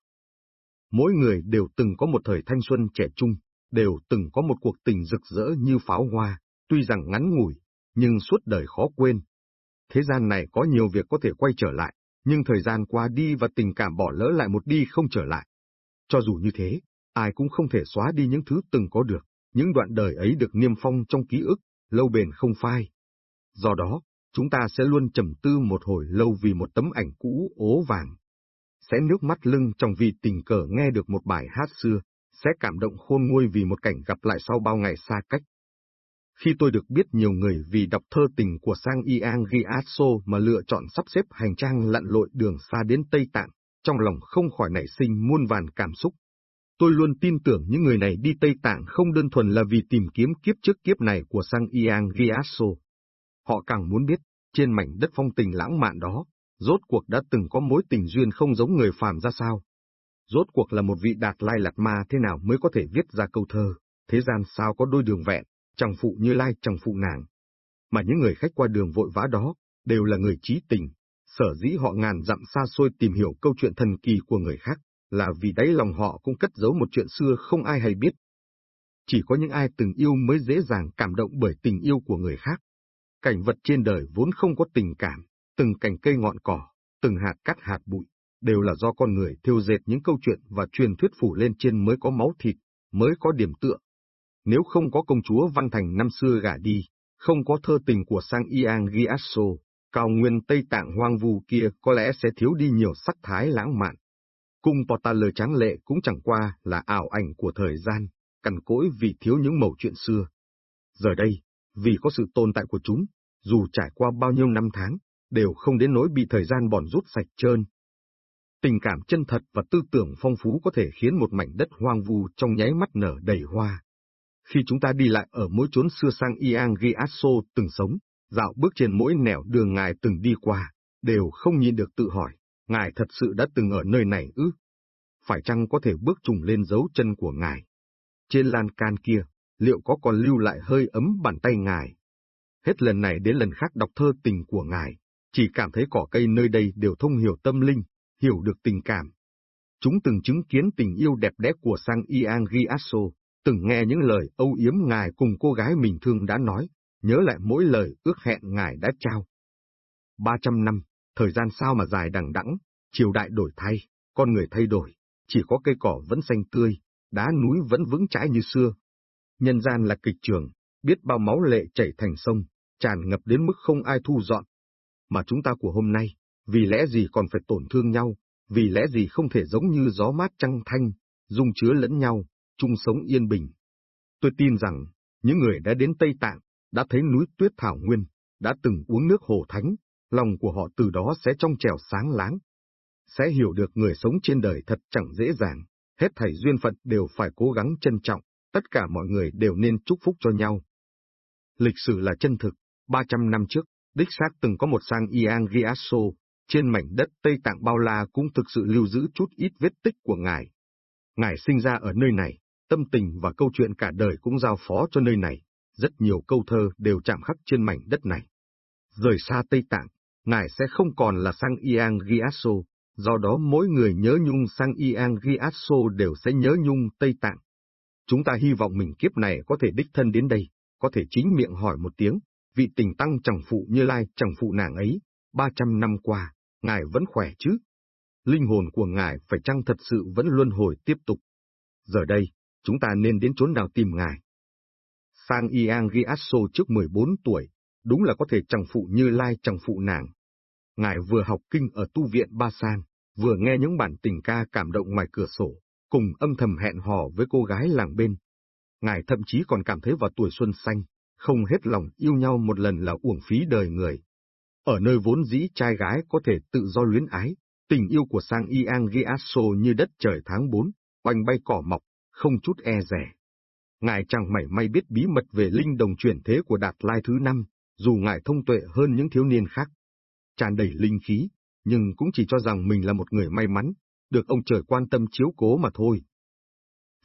Mỗi người đều từng có một thời thanh xuân trẻ trung, đều từng có một cuộc tình rực rỡ như pháo hoa, tuy rằng ngắn ngủi, nhưng suốt đời khó quên. Thế gian này có nhiều việc có thể quay trở lại, nhưng thời gian qua đi và tình cảm bỏ lỡ lại một đi không trở lại. Cho dù như thế, ai cũng không thể xóa đi những thứ từng có được, những đoạn đời ấy được niêm phong trong ký ức, lâu bền không phai. Do đó, chúng ta sẽ luôn trầm tư một hồi lâu vì một tấm ảnh cũ ố vàng. Sẽ nước mắt lưng trong vì tình cờ nghe được một bài hát xưa, sẽ cảm động khôn nguôi vì một cảnh gặp lại sau bao ngày xa cách. Khi tôi được biết nhiều người vì đọc thơ tình của Sang Iang Giasso mà lựa chọn sắp xếp hành trang lặn lội đường xa đến Tây Tạng, trong lòng không khỏi nảy sinh muôn vàn cảm xúc. Tôi luôn tin tưởng những người này đi Tây Tạng không đơn thuần là vì tìm kiếm kiếp trước kiếp này của Sang Iang Giasso. Họ càng muốn biết, trên mảnh đất phong tình lãng mạn đó, rốt cuộc đã từng có mối tình duyên không giống người phàm ra sao. Rốt cuộc là một vị đạt lai lạt ma thế nào mới có thể viết ra câu thơ, thế gian sao có đôi đường vẹn, chẳng phụ như lai chẳng phụ nàng. Mà những người khách qua đường vội vã đó, đều là người trí tình, sở dĩ họ ngàn dặm xa xôi tìm hiểu câu chuyện thần kỳ của người khác, là vì đáy lòng họ cũng cất giấu một chuyện xưa không ai hay biết. Chỉ có những ai từng yêu mới dễ dàng cảm động bởi tình yêu của người khác. Cảnh vật trên đời vốn không có tình cảm, từng cành cây ngọn cỏ, từng hạt cắt hạt bụi, đều là do con người thiêu dệt những câu chuyện và truyền thuyết phủ lên trên mới có máu thịt, mới có điểm tựa. Nếu không có công chúa Văn Thành năm xưa gả đi, không có thơ tình của Sang Iang Giasso, cao nguyên Tây Tạng hoang vu kia có lẽ sẽ thiếu đi nhiều sắc thái lãng mạn. Cung Portaler tráng lệ cũng chẳng qua là ảo ảnh của thời gian, cằn cỗi vì thiếu những mẩu chuyện xưa. Giờ đây, vì có sự tồn tại của chúng, dù trải qua bao nhiêu năm tháng, đều không đến nỗi bị thời gian bòn rút sạch trơn. Tình cảm chân thật và tư tưởng phong phú có thể khiến một mảnh đất hoang vu trong nháy mắt nở đầy hoa. Khi chúng ta đi lại ở mỗi chốn xưa sang Iang Giasso từng sống, dạo bước trên mỗi nẻo đường ngài từng đi qua, đều không nhìn được tự hỏi, ngài thật sự đã từng ở nơi này ư? Phải chăng có thể bước trùng lên dấu chân của ngài? Trên lan can kia, liệu có còn lưu lại hơi ấm bàn tay ngài? Hết lần này đến lần khác đọc thơ tình của ngài, chỉ cảm thấy cỏ cây nơi đây đều thông hiểu tâm linh, hiểu được tình cảm. Chúng từng chứng kiến tình yêu đẹp đẽ của Sang Iang Giasso, từng nghe những lời âu yếm ngài cùng cô gái mình thương đã nói, nhớ lại mỗi lời ước hẹn ngài đã trao. Ba trăm năm, thời gian sao mà dài đằng đẵng, triều đại đổi thay, con người thay đổi, chỉ có cây cỏ vẫn xanh tươi, đá núi vẫn vững chãi như xưa. Nhân gian là kịch trường, biết bao máu lệ chảy thành sông, tràn ngập đến mức không ai thu dọn. Mà chúng ta của hôm nay, vì lẽ gì còn phải tổn thương nhau, vì lẽ gì không thể giống như gió mát trăng thanh, dung chứa lẫn nhau, chung sống yên bình. Tôi tin rằng, những người đã đến Tây Tạng, đã thấy núi tuyết thảo nguyên, đã từng uống nước hồ thánh, lòng của họ từ đó sẽ trong trèo sáng láng. Sẽ hiểu được người sống trên đời thật chẳng dễ dàng, hết thảy duyên phận đều phải cố gắng trân trọng, tất cả mọi người đều nên chúc phúc cho nhau. Lịch sử là chân thực, 300 năm trước, đích xác từng có một sang Iang Giasso, trên mảnh đất Tây Tạng bao la cũng thực sự lưu giữ chút ít vết tích của ngài. Ngài sinh ra ở nơi này, tâm tình và câu chuyện cả đời cũng giao phó cho nơi này, rất nhiều câu thơ đều chạm khắc trên mảnh đất này. Rời xa Tây Tạng, ngài sẽ không còn là sang Iang Giasso, do đó mỗi người nhớ nhung sang Iang Giasso đều sẽ nhớ nhung Tây Tạng. Chúng ta hy vọng mình kiếp này có thể đích thân đến đây, có thể chính miệng hỏi một tiếng, vị tình tăng chẳng phụ như lai chẳng phụ nàng ấy, 300 năm qua, ngài vẫn khỏe chứ? Linh hồn của ngài phải chăng thật sự vẫn luân hồi tiếp tục? Giờ đây, chúng ta nên đến chốn nào tìm ngài? Sang Iang Giasso trước 14 tuổi, đúng là có thể chẳng phụ như lai chẳng phụ nàng. Ngài vừa học kinh ở tu viện Ba San vừa nghe những bản tình ca cảm động ngoài cửa sổ, cùng âm thầm hẹn hò với cô gái làng bên. Ngài thậm chí còn cảm thấy vào tuổi xuân xanh, không hết lòng yêu nhau một lần là uổng phí đời người. Ở nơi vốn dĩ trai gái có thể tự do luyến ái, tình yêu của Sang Iang Giasso như đất trời tháng 4, oanh bay cỏ mọc, không chút e rẻ. Ngài chẳng mảy may biết bí mật về linh đồng chuyển thế của Đạt Lai thứ năm, dù ngài thông tuệ hơn những thiếu niên khác. Tràn đầy linh khí, nhưng cũng chỉ cho rằng mình là một người may mắn, được ông trời quan tâm chiếu cố mà thôi.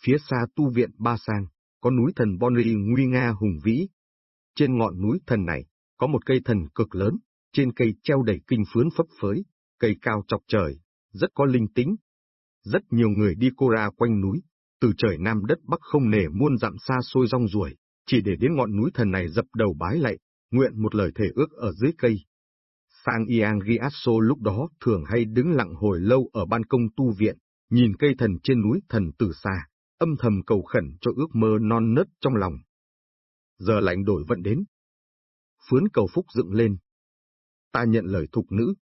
Phía xa tu viện Ba Sang, có núi thần Bonri nguy nga hùng vĩ. Trên ngọn núi thần này, có một cây thần cực lớn, trên cây treo đầy kinh phướn phấp phới, cây cao chọc trời, rất có linh tính. Rất nhiều người đi cô ra quanh núi, từ trời Nam đất Bắc không nề muôn dặm xa xôi rong ruổi, chỉ để đến ngọn núi thần này dập đầu bái lạy, nguyện một lời thể ước ở dưới cây. Sang Iang Giasso lúc đó thường hay đứng lặng hồi lâu ở ban công tu viện, nhìn cây thần trên núi thần từ xa, âm thầm cầu khẩn cho ước mơ non nớt trong lòng. Giờ lạnh đổi vận đến. Phướn cầu phúc dựng lên. Ta nhận lời thục nữ.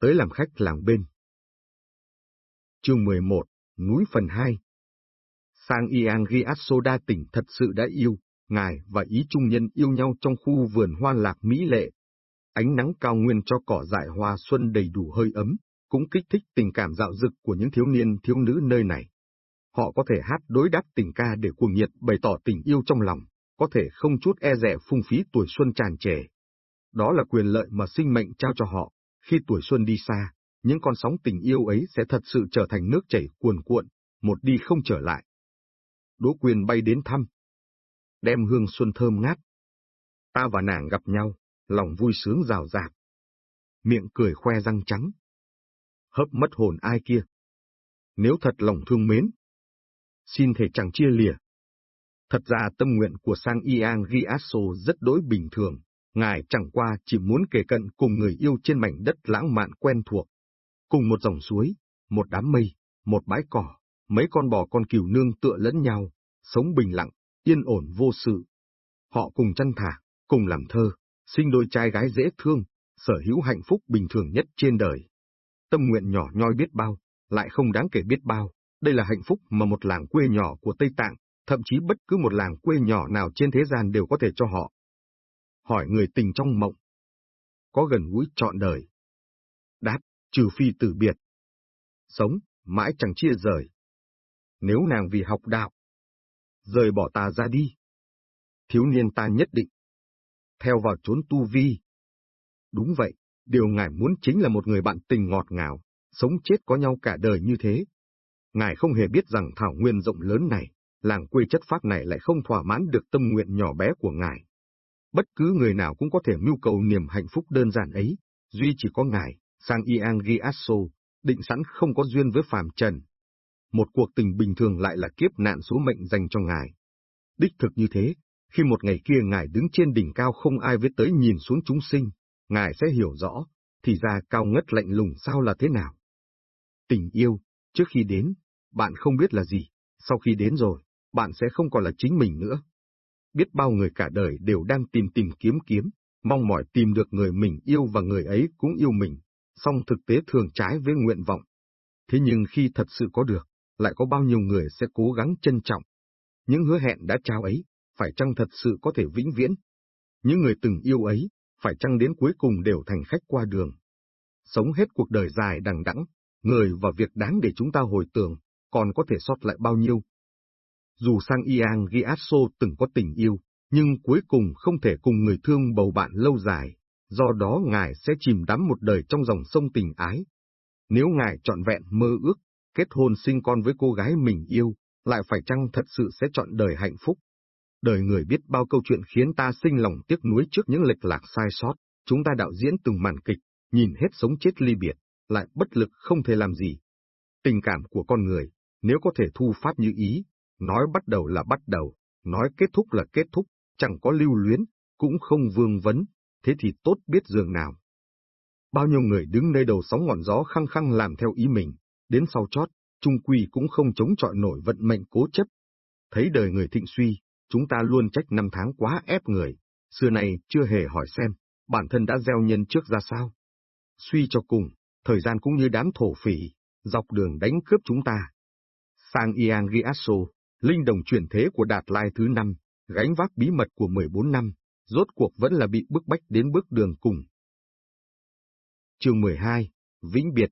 Tới làm khách làng bên. Chương 11, Núi phần 2 Sang Iang Giasso tỉnh thật sự đã yêu, ngài và ý trung nhân yêu nhau trong khu vườn hoa lạc mỹ lệ. Ánh nắng cao nguyên cho cỏ dại hoa xuân đầy đủ hơi ấm, cũng kích thích tình cảm dạo dực của những thiếu niên thiếu nữ nơi này. Họ có thể hát đối đáp tình ca để cuồng nhiệt bày tỏ tình yêu trong lòng, có thể không chút e rẻ phung phí tuổi xuân tràn trề. Đó là quyền lợi mà sinh mệnh trao cho họ, khi tuổi xuân đi xa, những con sóng tình yêu ấy sẽ thật sự trở thành nước chảy cuồn cuộn, một đi không trở lại. Đỗ Quyền bay đến thăm, đem hương xuân thơm ngát. Ta và nàng gặp nhau, lòng vui sướng rào rạt. Miệng cười khoe răng trắng. Hấp mất hồn ai kia. Nếu thật lòng thương mến, xin thể chẳng chia lìa. Thật ra tâm nguyện của Sang Iang Riasso rất đối bình thường, ngài chẳng qua chỉ muốn kề cận cùng người yêu trên mảnh đất lãng mạn quen thuộc. Cùng một dòng suối, một đám mây, một bãi cỏ, mấy con bò con cừu nương tựa lẫn nhau, sống bình lặng, yên ổn vô sự. Họ cùng chăn thả, cùng làm thơ, sinh đôi trai gái dễ thương, sở hữu hạnh phúc bình thường nhất trên đời. Tâm nguyện nhỏ nhoi biết bao, lại không đáng kể biết bao, đây là hạnh phúc mà một làng quê nhỏ của Tây Tạng, thậm chí bất cứ một làng quê nhỏ nào trên thế gian đều có thể cho họ. Hỏi người tình trong mộng. Có gần gũi trọn đời. Đáp, trừ phi tử biệt. Sống, mãi chẳng chia rời. Nếu nàng vì học đạo, rời bỏ ta ra đi. Thiếu niên ta nhất định. Theo vào trốn tu vi. Đúng vậy, điều ngài muốn chính là một người bạn tình ngọt ngào, sống chết có nhau cả đời như thế. Ngài không hề biết rằng thảo nguyên rộng lớn này, làng quê chất phát này lại không thỏa mãn được tâm nguyện nhỏ bé của ngài. Bất cứ người nào cũng có thể mưu cầu niềm hạnh phúc đơn giản ấy, duy chỉ có ngài, sang Iang Giasso, định sẵn không có duyên với phàm trần, một cuộc tình bình thường lại là kiếp nạn số mệnh dành cho ngài. Đích thực như thế, khi một ngày kia ngài đứng trên đỉnh cao không ai biết tới nhìn xuống chúng sinh, ngài sẽ hiểu rõ, thì ra cao ngất lạnh lùng sao là thế nào. Tình yêu, trước khi đến, bạn không biết là gì, sau khi đến rồi, bạn sẽ không còn là chính mình nữa. Biết bao người cả đời đều đang tìm tìm kiếm kiếm, mong mỏi tìm được người mình yêu và người ấy cũng yêu mình, song thực tế thường trái với nguyện vọng. Thế nhưng khi thật sự có được, lại có bao nhiêu người sẽ cố gắng trân trọng. Những hứa hẹn đã trao ấy, phải chăng thật sự có thể vĩnh viễn? Những người từng yêu ấy, phải chăng đến cuối cùng đều thành khách qua đường? Sống hết cuộc đời dài đằng đẵng, người và việc đáng để chúng ta hồi tưởng, còn có thể sót lại bao nhiêu? Dù sang Iang Giasso từng có tình yêu, nhưng cuối cùng không thể cùng người thương bầu bạn lâu dài, do đó ngài sẽ chìm đắm một đời trong dòng sông tình ái. Nếu ngài trọn vẹn mơ ước, kết hôn sinh con với cô gái mình yêu, lại phải chăng thật sự sẽ chọn đời hạnh phúc? đời người biết bao câu chuyện khiến ta sinh lòng tiếc nuối trước những lệch lạc sai sót, chúng ta đạo diễn từng màn kịch, nhìn hết sống chết ly biệt, lại bất lực không thể làm gì. Tình cảm của con người, nếu có thể thu phát như ý, nói bắt đầu là bắt đầu, nói kết thúc là kết thúc, chẳng có lưu luyến, cũng không vương vấn, thế thì tốt biết dường nào. Bao nhiêu người đứng nơi đầu sóng ngọn gió khăng khăng làm theo ý mình, đến sau chót, trung quy cũng không chống chọi nổi vận mệnh cố chấp. Thấy đời người thịnh suy, chúng ta luôn trách năm tháng quá ép người, xưa này chưa hề hỏi xem, bản thân đã gieo nhân trước ra sao. Suy cho cùng, thời gian cũng như đám thổ phỉ, dọc đường đánh cướp chúng ta. Sang Iang Giasso, linh đồng chuyển thế của Đạt Lai thứ năm, gánh vác bí mật của 14 năm, rốt cuộc vẫn là bị bức bách đến bước đường cùng. Chương 12, Vĩnh Biệt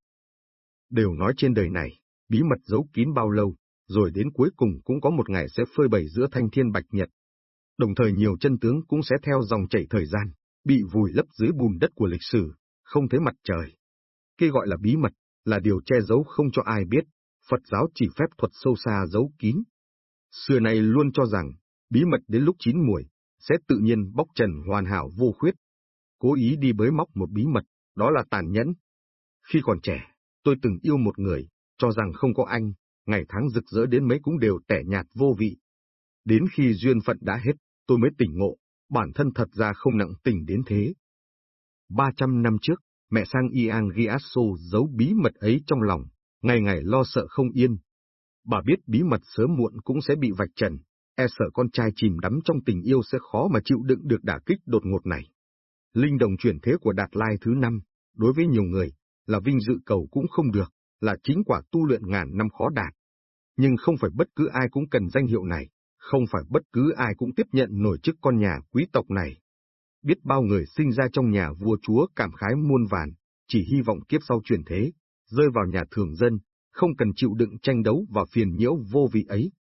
Đều nói trên đời này, bí mật giấu kín bao lâu, rồi đến cuối cùng cũng có một ngày sẽ phơi bày giữa thanh thiên bạch nhật. Đồng thời nhiều chân tướng cũng sẽ theo dòng chảy thời gian, bị vùi lấp dưới bùn đất của lịch sử, không thấy mặt trời. Cái gọi là bí mật, là điều che giấu không cho ai biết, Phật giáo chỉ phép thuật sâu xa giấu kín. Xưa này luôn cho rằng, bí mật đến lúc chín muồi, sẽ tự nhiên bóc trần hoàn hảo vô khuyết. Cố ý đi bới móc một bí mật, đó là tàn nhẫn. Khi còn trẻ, tôi từng yêu một người, cho rằng không có anh, ngày tháng rực rỡ đến mấy cũng đều tẻ nhạt vô vị. Đến khi duyên phận đã hết, tôi mới tỉnh ngộ, bản thân thật ra không nặng tình đến thế. 300 năm trước, mẹ sang Iang Giasso giấu bí mật ấy trong lòng, ngày ngày lo sợ không yên. Bà biết bí mật sớm muộn cũng sẽ bị vạch trần, e sợ con trai chìm đắm trong tình yêu sẽ khó mà chịu đựng được đả kích đột ngột này. Linh đồng chuyển thế của Đạt Lai thứ năm, đối với nhiều người, là vinh dự cầu cũng không được, là chính quả tu luyện ngàn năm khó đạt. Nhưng không phải bất cứ ai cũng cần danh hiệu này, không phải bất cứ ai cũng tiếp nhận nổi chức con nhà quý tộc này. Biết bao người sinh ra trong nhà vua chúa cảm khái muôn vàn, chỉ hy vọng kiếp sau chuyển thế, rơi vào nhà thường dân, không cần chịu đựng tranh đấu và phiền nhiễu vô vị ấy.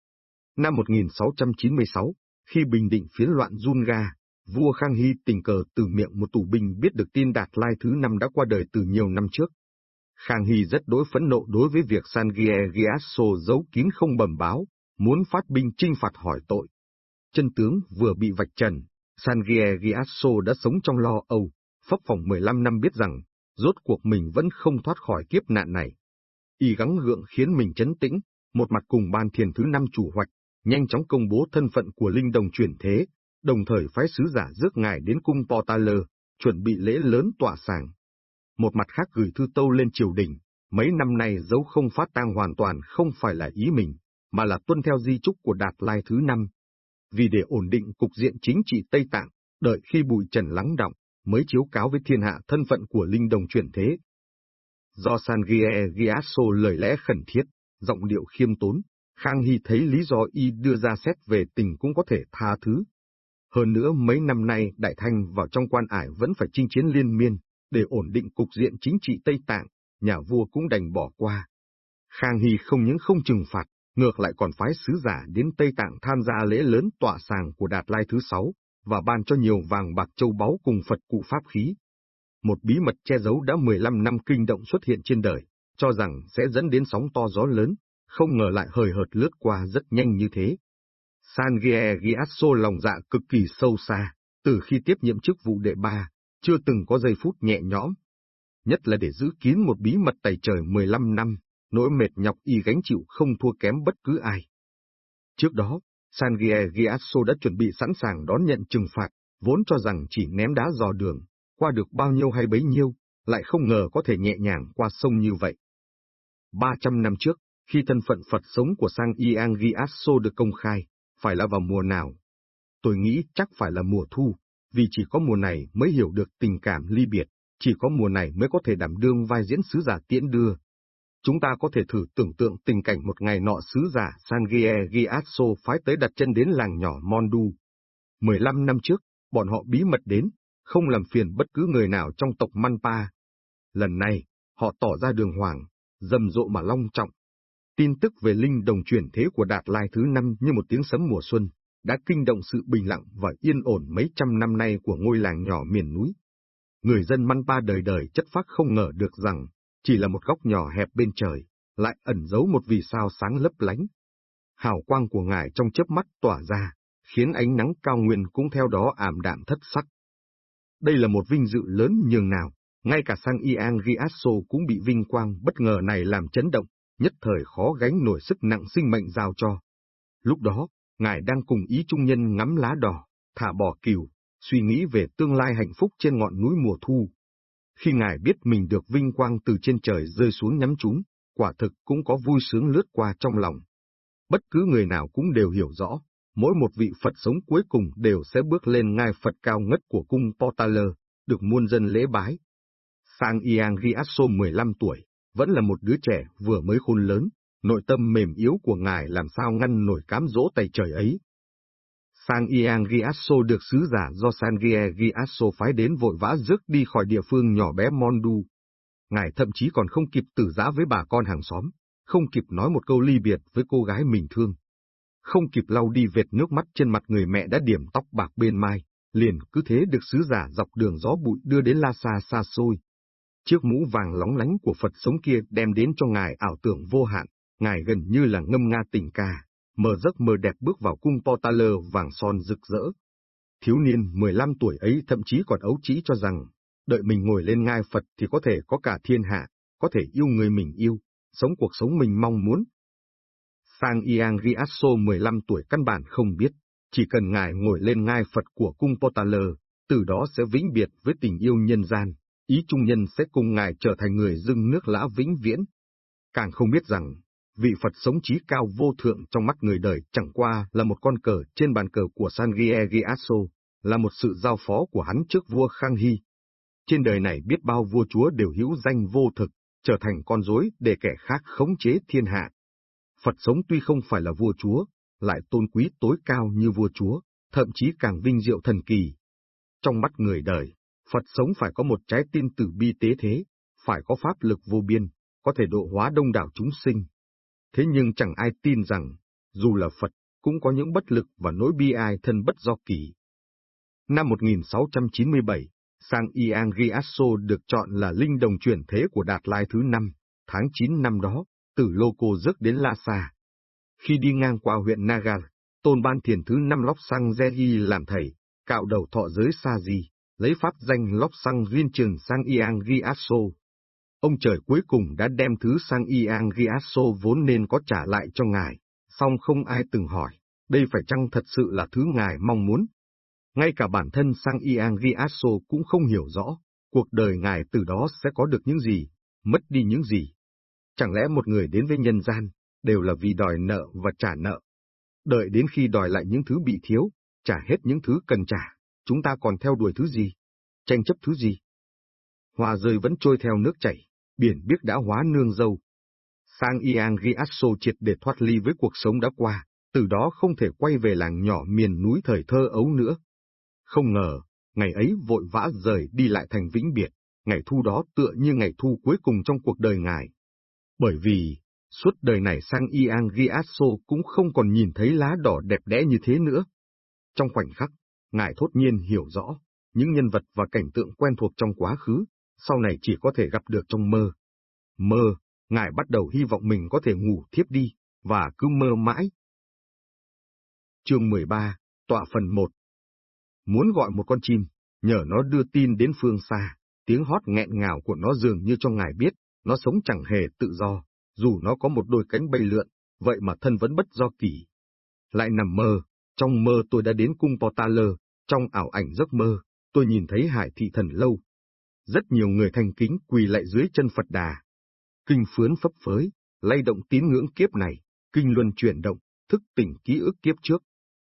Năm 1696, khi Bình Định phiến loạn Junga, vua Khang Hy tình cờ từ miệng một tù binh biết được tin Đạt Lai thứ năm đã qua đời từ nhiều năm trước. Khang Hy rất đối phẫn nộ đối với việc San Giasso giấu kín không bẩm báo, muốn phát binh trinh phạt hỏi tội. Chân tướng vừa bị vạch trần, San Giasso đã sống trong lo âu, phấp phòng 15 năm biết rằng, rốt cuộc mình vẫn không thoát khỏi kiếp nạn này. Y gắng gượng khiến mình chấn tĩnh, một mặt cùng ban thiền thứ năm chủ hoạch, nhanh chóng công bố thân phận của linh đồng chuyển thế, đồng thời phái sứ giả rước ngài đến cung Portaler, chuẩn bị lễ lớn tỏa sàng. Một mặt khác gửi thư tâu lên triều đình, mấy năm nay dấu không phát tang hoàn toàn không phải là ý mình, mà là tuân theo di trúc của Đạt Lai thứ năm. Vì để ổn định cục diện chính trị Tây Tạng, đợi khi bụi trần lắng động, mới chiếu cáo với thiên hạ thân phận của linh đồng chuyển thế. Do San Gie Giasso lời lẽ khẩn thiết, giọng điệu khiêm tốn, Khang Hy thấy lý do y đưa ra xét về tình cũng có thể tha thứ. Hơn nữa mấy năm nay Đại Thanh vào trong quan ải vẫn phải chinh chiến liên miên, để ổn định cục diện chính trị Tây Tạng, nhà vua cũng đành bỏ qua. Khang Hy không những không trừng phạt, ngược lại còn phái sứ giả đến Tây Tạng tham gia lễ lớn tọa sàng của Đạt Lai thứ sáu, và ban cho nhiều vàng bạc châu báu cùng Phật cụ pháp khí. Một bí mật che giấu đã 15 năm kinh động xuất hiện trên đời, cho rằng sẽ dẫn đến sóng to gió lớn, không ngờ lại hời hợt lướt qua rất nhanh như thế. Sangie Giasso lòng dạ cực kỳ sâu xa, từ khi tiếp nhiệm chức vụ đệ ba, chưa từng có giây phút nhẹ nhõm. Nhất là để giữ kín một bí mật tài trời 15 năm, nỗi mệt nhọc y gánh chịu không thua kém bất cứ ai. Trước đó, Sangie Giasso đã chuẩn bị sẵn sàng đón nhận trừng phạt, vốn cho rằng chỉ ném đá dò đường, qua được bao nhiêu hay bấy nhiêu, lại không ngờ có thể nhẹ nhàng qua sông như vậy. 300 năm trước, khi thân phận Phật sống của Sang Iang Giasso được công khai, phải là vào mùa nào? Tôi nghĩ chắc phải là mùa thu, vì chỉ có mùa này mới hiểu được tình cảm ly biệt, chỉ có mùa này mới có thể đảm đương vai diễn sứ giả tiễn đưa. Chúng ta có thể thử tưởng tượng tình cảnh một ngày nọ sứ giả Sangie Giasso phái tới đặt chân đến làng nhỏ Mondu. 15 năm trước, bọn họ bí mật đến, không làm phiền bất cứ người nào trong tộc Manpa. Lần này, họ tỏ ra đường hoàng, rầm rộ mà long trọng. Tin tức về linh đồng chuyển thế của Đạt Lai thứ năm như một tiếng sấm mùa xuân, đã kinh động sự bình lặng và yên ổn mấy trăm năm nay của ngôi làng nhỏ miền núi. Người dân Manpa đời đời chất phác không ngờ được rằng, chỉ là một góc nhỏ hẹp bên trời, lại ẩn giấu một vì sao sáng lấp lánh. Hào quang của ngài trong chớp mắt tỏa ra, khiến ánh nắng cao nguyên cũng theo đó ảm đạm thất sắc. Đây là một vinh dự lớn nhường nào, ngay cả sang Iang Giasso cũng bị vinh quang bất ngờ này làm chấn động, nhất thời khó gánh nổi sức nặng sinh mệnh giao cho. Lúc đó, ngài đang cùng ý trung nhân ngắm lá đỏ, thả bỏ cừu, suy nghĩ về tương lai hạnh phúc trên ngọn núi mùa thu. Khi ngài biết mình được vinh quang từ trên trời rơi xuống nhắm chúng, quả thực cũng có vui sướng lướt qua trong lòng. Bất cứ người nào cũng đều hiểu rõ, mỗi một vị Phật sống cuối cùng đều sẽ bước lên ngai Phật cao ngất của cung Potala, được muôn dân lễ bái. Sang Iang Riasso 15 tuổi, vẫn là một đứa trẻ vừa mới khôn lớn, nội tâm mềm yếu của ngài làm sao ngăn nổi cám dỗ tay trời ấy. Sang Iang Giasso được sứ giả do Sangie Giasso phái đến vội vã rước đi khỏi địa phương nhỏ bé Mondu. Ngài thậm chí còn không kịp tử giã với bà con hàng xóm, không kịp nói một câu ly biệt với cô gái mình thương. Không kịp lau đi vệt nước mắt trên mặt người mẹ đã điểm tóc bạc bên mai, liền cứ thế được sứ giả dọc đường gió bụi đưa đến La Sa xa xôi. Chiếc mũ vàng lóng lánh của Phật sống kia đem đến cho ngài ảo tưởng vô hạn, ngài gần như là ngâm nga tình ca, mơ giấc mơ đẹp bước vào cung Portaler vàng son rực rỡ. Thiếu niên 15 tuổi ấy thậm chí còn ấu trĩ cho rằng, đợi mình ngồi lên ngai Phật thì có thể có cả thiên hạ, có thể yêu người mình yêu, sống cuộc sống mình mong muốn. Sang Iang Riasso 15 tuổi căn bản không biết, chỉ cần ngài ngồi lên ngai Phật của cung Portaler, từ đó sẽ vĩnh biệt với tình yêu nhân gian, ý trung nhân sẽ cùng ngài trở thành người dưng nước lã vĩnh viễn. Càng không biết rằng, vị Phật sống trí cao vô thượng trong mắt người đời chẳng qua là một con cờ trên bàn cờ của Sangie Giasso, là một sự giao phó của hắn trước vua Khang Hy. Trên đời này biết bao vua chúa đều hữu danh vô thực, trở thành con rối để kẻ khác khống chế thiên hạ. Phật sống tuy không phải là vua chúa, lại tôn quý tối cao như vua chúa, thậm chí càng vinh diệu thần kỳ. Trong mắt người đời, Phật sống phải có một trái tim tử bi tế thế, phải có pháp lực vô biên, có thể độ hóa đông đảo chúng sinh. Thế nhưng chẳng ai tin rằng, dù là Phật, cũng có những bất lực và nỗi bi ai thân bất do kỳ. Năm 1697, Sang Iang Riasso được chọn là linh đồng chuyển thế của Đạt Lai thứ năm, tháng 9 năm đó, từ Loco rước đến Lhasa. Khi đi ngang qua huyện Nagar, tôn ban thiền thứ năm lóc sang Zehi làm thầy, cạo đầu thọ giới Sa Di, lấy pháp danh lóc sang duyên trường sang Iang Riasso. Ông trời cuối cùng đã đem thứ sang Iang Riasso vốn nên có trả lại cho ngài, song không ai từng hỏi, đây phải chăng thật sự là thứ ngài mong muốn? Ngay cả bản thân sang Iang Riasso cũng không hiểu rõ, cuộc đời ngài từ đó sẽ có được những gì, mất đi những gì. Chẳng lẽ một người đến với nhân gian, đều là vì đòi nợ và trả nợ. Đợi đến khi đòi lại những thứ bị thiếu, trả hết những thứ cần trả, chúng ta còn theo đuổi thứ gì? Tranh chấp thứ gì? Hoa rơi vẫn trôi theo nước chảy, biển biếc đã hóa nương dâu. Sang Iang Giasso triệt để thoát ly với cuộc sống đã qua, từ đó không thể quay về làng nhỏ miền núi thời thơ ấu nữa. Không ngờ, ngày ấy vội vã rời đi lại thành vĩnh biệt, ngày thu đó tựa như ngày thu cuối cùng trong cuộc đời ngài. Bởi vì, suốt đời này sang Iang Giasso cũng không còn nhìn thấy lá đỏ đẹp đẽ như thế nữa. Trong khoảnh khắc, ngài thốt nhiên hiểu rõ, những nhân vật và cảnh tượng quen thuộc trong quá khứ, sau này chỉ có thể gặp được trong mơ. Mơ, ngài bắt đầu hy vọng mình có thể ngủ thiếp đi, và cứ mơ mãi. Chương 13, Tọa phần 1 Muốn gọi một con chim, nhờ nó đưa tin đến phương xa, tiếng hót nghẹn ngào của nó dường như cho ngài biết, nó sống chẳng hề tự do, dù nó có một đôi cánh bay lượn, vậy mà thân vẫn bất do kỳ. Lại nằm mơ, trong mơ tôi đã đến cung Portaler, trong ảo ảnh giấc mơ, tôi nhìn thấy hải thị thần lâu. Rất nhiều người thành kính quỳ lại dưới chân Phật đà. Kinh phướn phấp phới, lay động tín ngưỡng kiếp này, kinh luân chuyển động, thức tỉnh ký ức kiếp trước.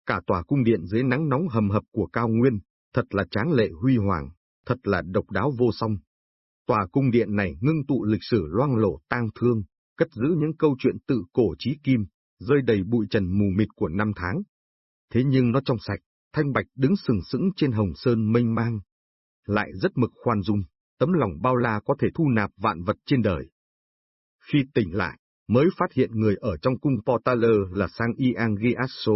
Cả tòa cung điện dưới nắng nóng hầm hập của cao nguyên, thật là tráng lệ huy hoàng, thật là độc đáo vô song. Tòa cung điện này ngưng tụ lịch sử loang lổ tang thương, cất giữ những câu chuyện tự cổ trí kim, rơi đầy bụi trần mù mịt của năm tháng. Thế nhưng nó trong sạch, thanh bạch đứng sừng sững trên hồng sơn mênh mang. Lại rất mực khoan dung, tấm lòng bao la có thể thu nạp vạn vật trên đời. Khi tỉnh lại, mới phát hiện người ở trong cung Portaler là Sang Iang Giasso,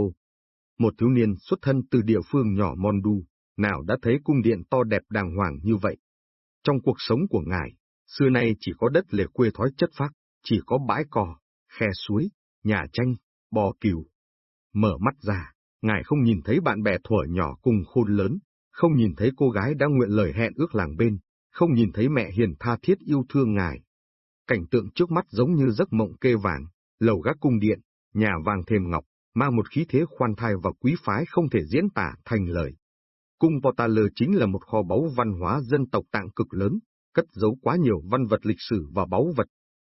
một thiếu niên xuất thân từ địa phương nhỏ Mondu, nào đã thấy cung điện to đẹp đàng hoàng như vậy. Trong cuộc sống của ngài, xưa nay chỉ có đất lề quê thói chất phác, chỉ có bãi cỏ, khe suối, nhà tranh, bò cừu. Mở mắt ra, ngài không nhìn thấy bạn bè thuở nhỏ cùng khôn lớn, không nhìn thấy cô gái đã nguyện lời hẹn ước làng bên, không nhìn thấy mẹ hiền tha thiết yêu thương ngài. Cảnh tượng trước mắt giống như giấc mộng kê vàng, lầu gác cung điện, nhà vàng thềm ngọc, mang một khí thế khoan thai và quý phái không thể diễn tả thành lời. Cung Portaler chính là một kho báu văn hóa dân tộc tạng cực lớn, cất giấu quá nhiều văn vật lịch sử và báu vật.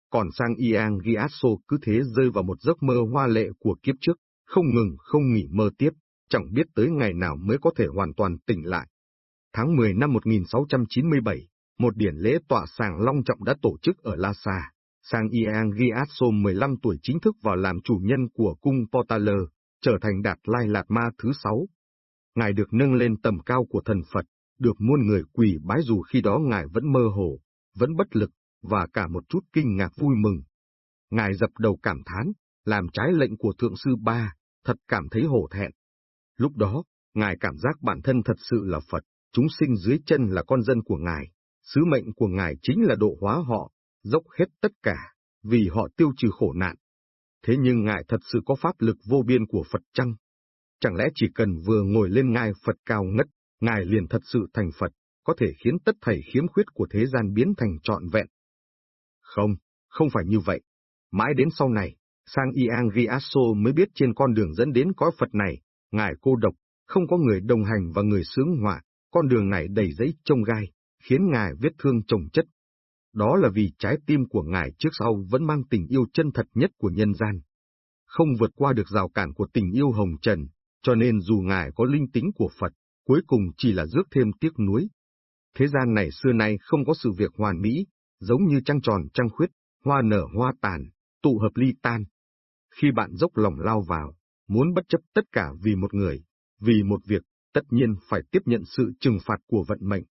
Còn sang Iang Giasso cứ thế rơi vào một giấc mơ hoa lệ của kiếp trước, không ngừng không nghỉ mơ tiếp, chẳng biết tới ngày nào mới có thể hoàn toàn tỉnh lại. Tháng 10 năm 1697, một điển lễ tọa sàng long trọng đã tổ chức ở Lhasa. Sang Iang Gyatso 15 tuổi chính thức vào làm chủ nhân của cung Potaler, trở thành Đạt Lai Lạt Ma thứ sáu. Ngài được nâng lên tầm cao của thần Phật, được muôn người quỳ bái dù khi đó Ngài vẫn mơ hồ, vẫn bất lực, và cả một chút kinh ngạc vui mừng. Ngài dập đầu cảm thán, làm trái lệnh của Thượng Sư Ba, thật cảm thấy hổ thẹn. Lúc đó, Ngài cảm giác bản thân thật sự là Phật, chúng sinh dưới chân là con dân của Ngài, sứ mệnh của Ngài chính là độ hóa họ, dốc hết tất cả, vì họ tiêu trừ khổ nạn. Thế nhưng Ngài thật sự có pháp lực vô biên của Phật chăng? Chẳng lẽ chỉ cần vừa ngồi lên ngai Phật cao ngất, Ngài liền thật sự thành Phật, có thể khiến tất thảy khiếm khuyết của thế gian biến thành trọn vẹn? Không, không phải như vậy. Mãi đến sau này, sang Iang Riasso mới biết trên con đường dẫn đến cõi Phật này, Ngài cô độc, không có người đồng hành và người sướng họa, con đường này đầy giấy trông gai, khiến Ngài vết thương chồng chất. Đó là vì trái tim của Ngài trước sau vẫn mang tình yêu chân thật nhất của nhân gian. Không vượt qua được rào cản của tình yêu hồng trần, cho nên dù Ngài có linh tính của Phật, cuối cùng chỉ là rước thêm tiếc nuối. Thế gian này xưa nay không có sự việc hoàn mỹ, giống như trăng tròn trăng khuyết, hoa nở hoa tàn, tụ hợp ly tan. Khi bạn dốc lòng lao vào, muốn bất chấp tất cả vì một người, vì một việc, tất nhiên phải tiếp nhận sự trừng phạt của vận mệnh.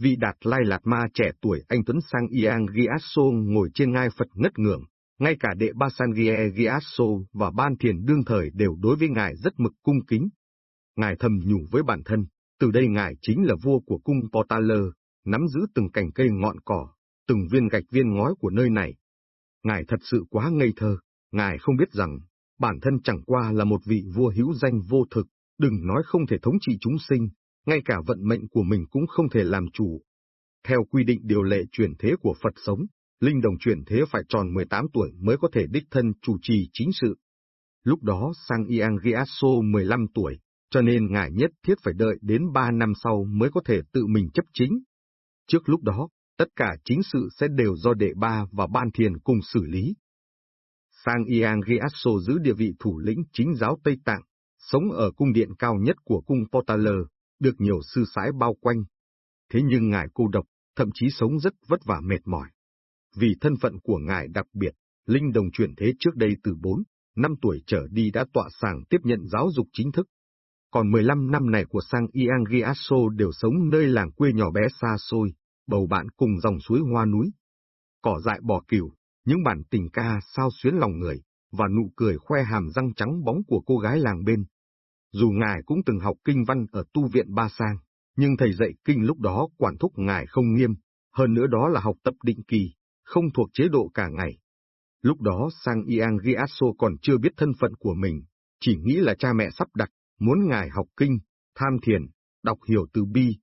Vị đạt lai lạt ma trẻ tuổi anh Tuấn Sang Iang Giasso ngồi trên ngai Phật ngất ngưỡng, ngay cả đệ Ba San Gie Giasso và Ban Thiền đương thời đều đối với ngài rất mực cung kính. Ngài thầm nhủ với bản thân, từ đây ngài chính là vua của cung potaler, nắm giữ từng cành cây ngọn cỏ, từng viên gạch viên ngói của nơi này. Ngài thật sự quá ngây thơ, ngài không biết rằng, bản thân chẳng qua là một vị vua hữu danh vô thực, đừng nói không thể thống trị chúng sinh, ngay cả vận mệnh của mình cũng không thể làm chủ. Theo quy định điều lệ chuyển thế của Phật sống, linh đồng chuyển thế phải tròn 18 tuổi mới có thể đích thân chủ trì chính sự. Lúc đó sang Iang Giaso 15 tuổi, cho nên ngài nhất thiết phải đợi đến 3 năm sau mới có thể tự mình chấp chính. Trước lúc đó, tất cả chính sự sẽ đều do đệ ba và ban thiền cùng xử lý. Sang Iang Giasso giữ địa vị thủ lĩnh chính giáo Tây Tạng, sống ở cung điện cao nhất của cung Potala, được nhiều sư sãi bao quanh. Thế nhưng ngài cô độc, thậm chí sống rất vất vả mệt mỏi. Vì thân phận của ngài đặc biệt, Linh Đồng chuyển thế trước đây từ 4, 5 tuổi trở đi đã tọa sàng tiếp nhận giáo dục chính thức. Còn 15 năm này của sang Iang Giasso đều sống nơi làng quê nhỏ bé xa xôi, bầu bạn cùng dòng suối hoa núi. Cỏ dại bò cừu, những bản tình ca sao xuyến lòng người, và nụ cười khoe hàm răng trắng bóng của cô gái làng bên. Dù ngài cũng từng học kinh văn ở tu viện Ba Sang, nhưng thầy dạy kinh lúc đó quản thúc ngài không nghiêm, hơn nữa đó là học tập định kỳ, không thuộc chế độ cả ngày. Lúc đó Sang Iang Giasso còn chưa biết thân phận của mình, chỉ nghĩ là cha mẹ sắp đặt, muốn ngài học kinh, tham thiền, đọc hiểu từ bi,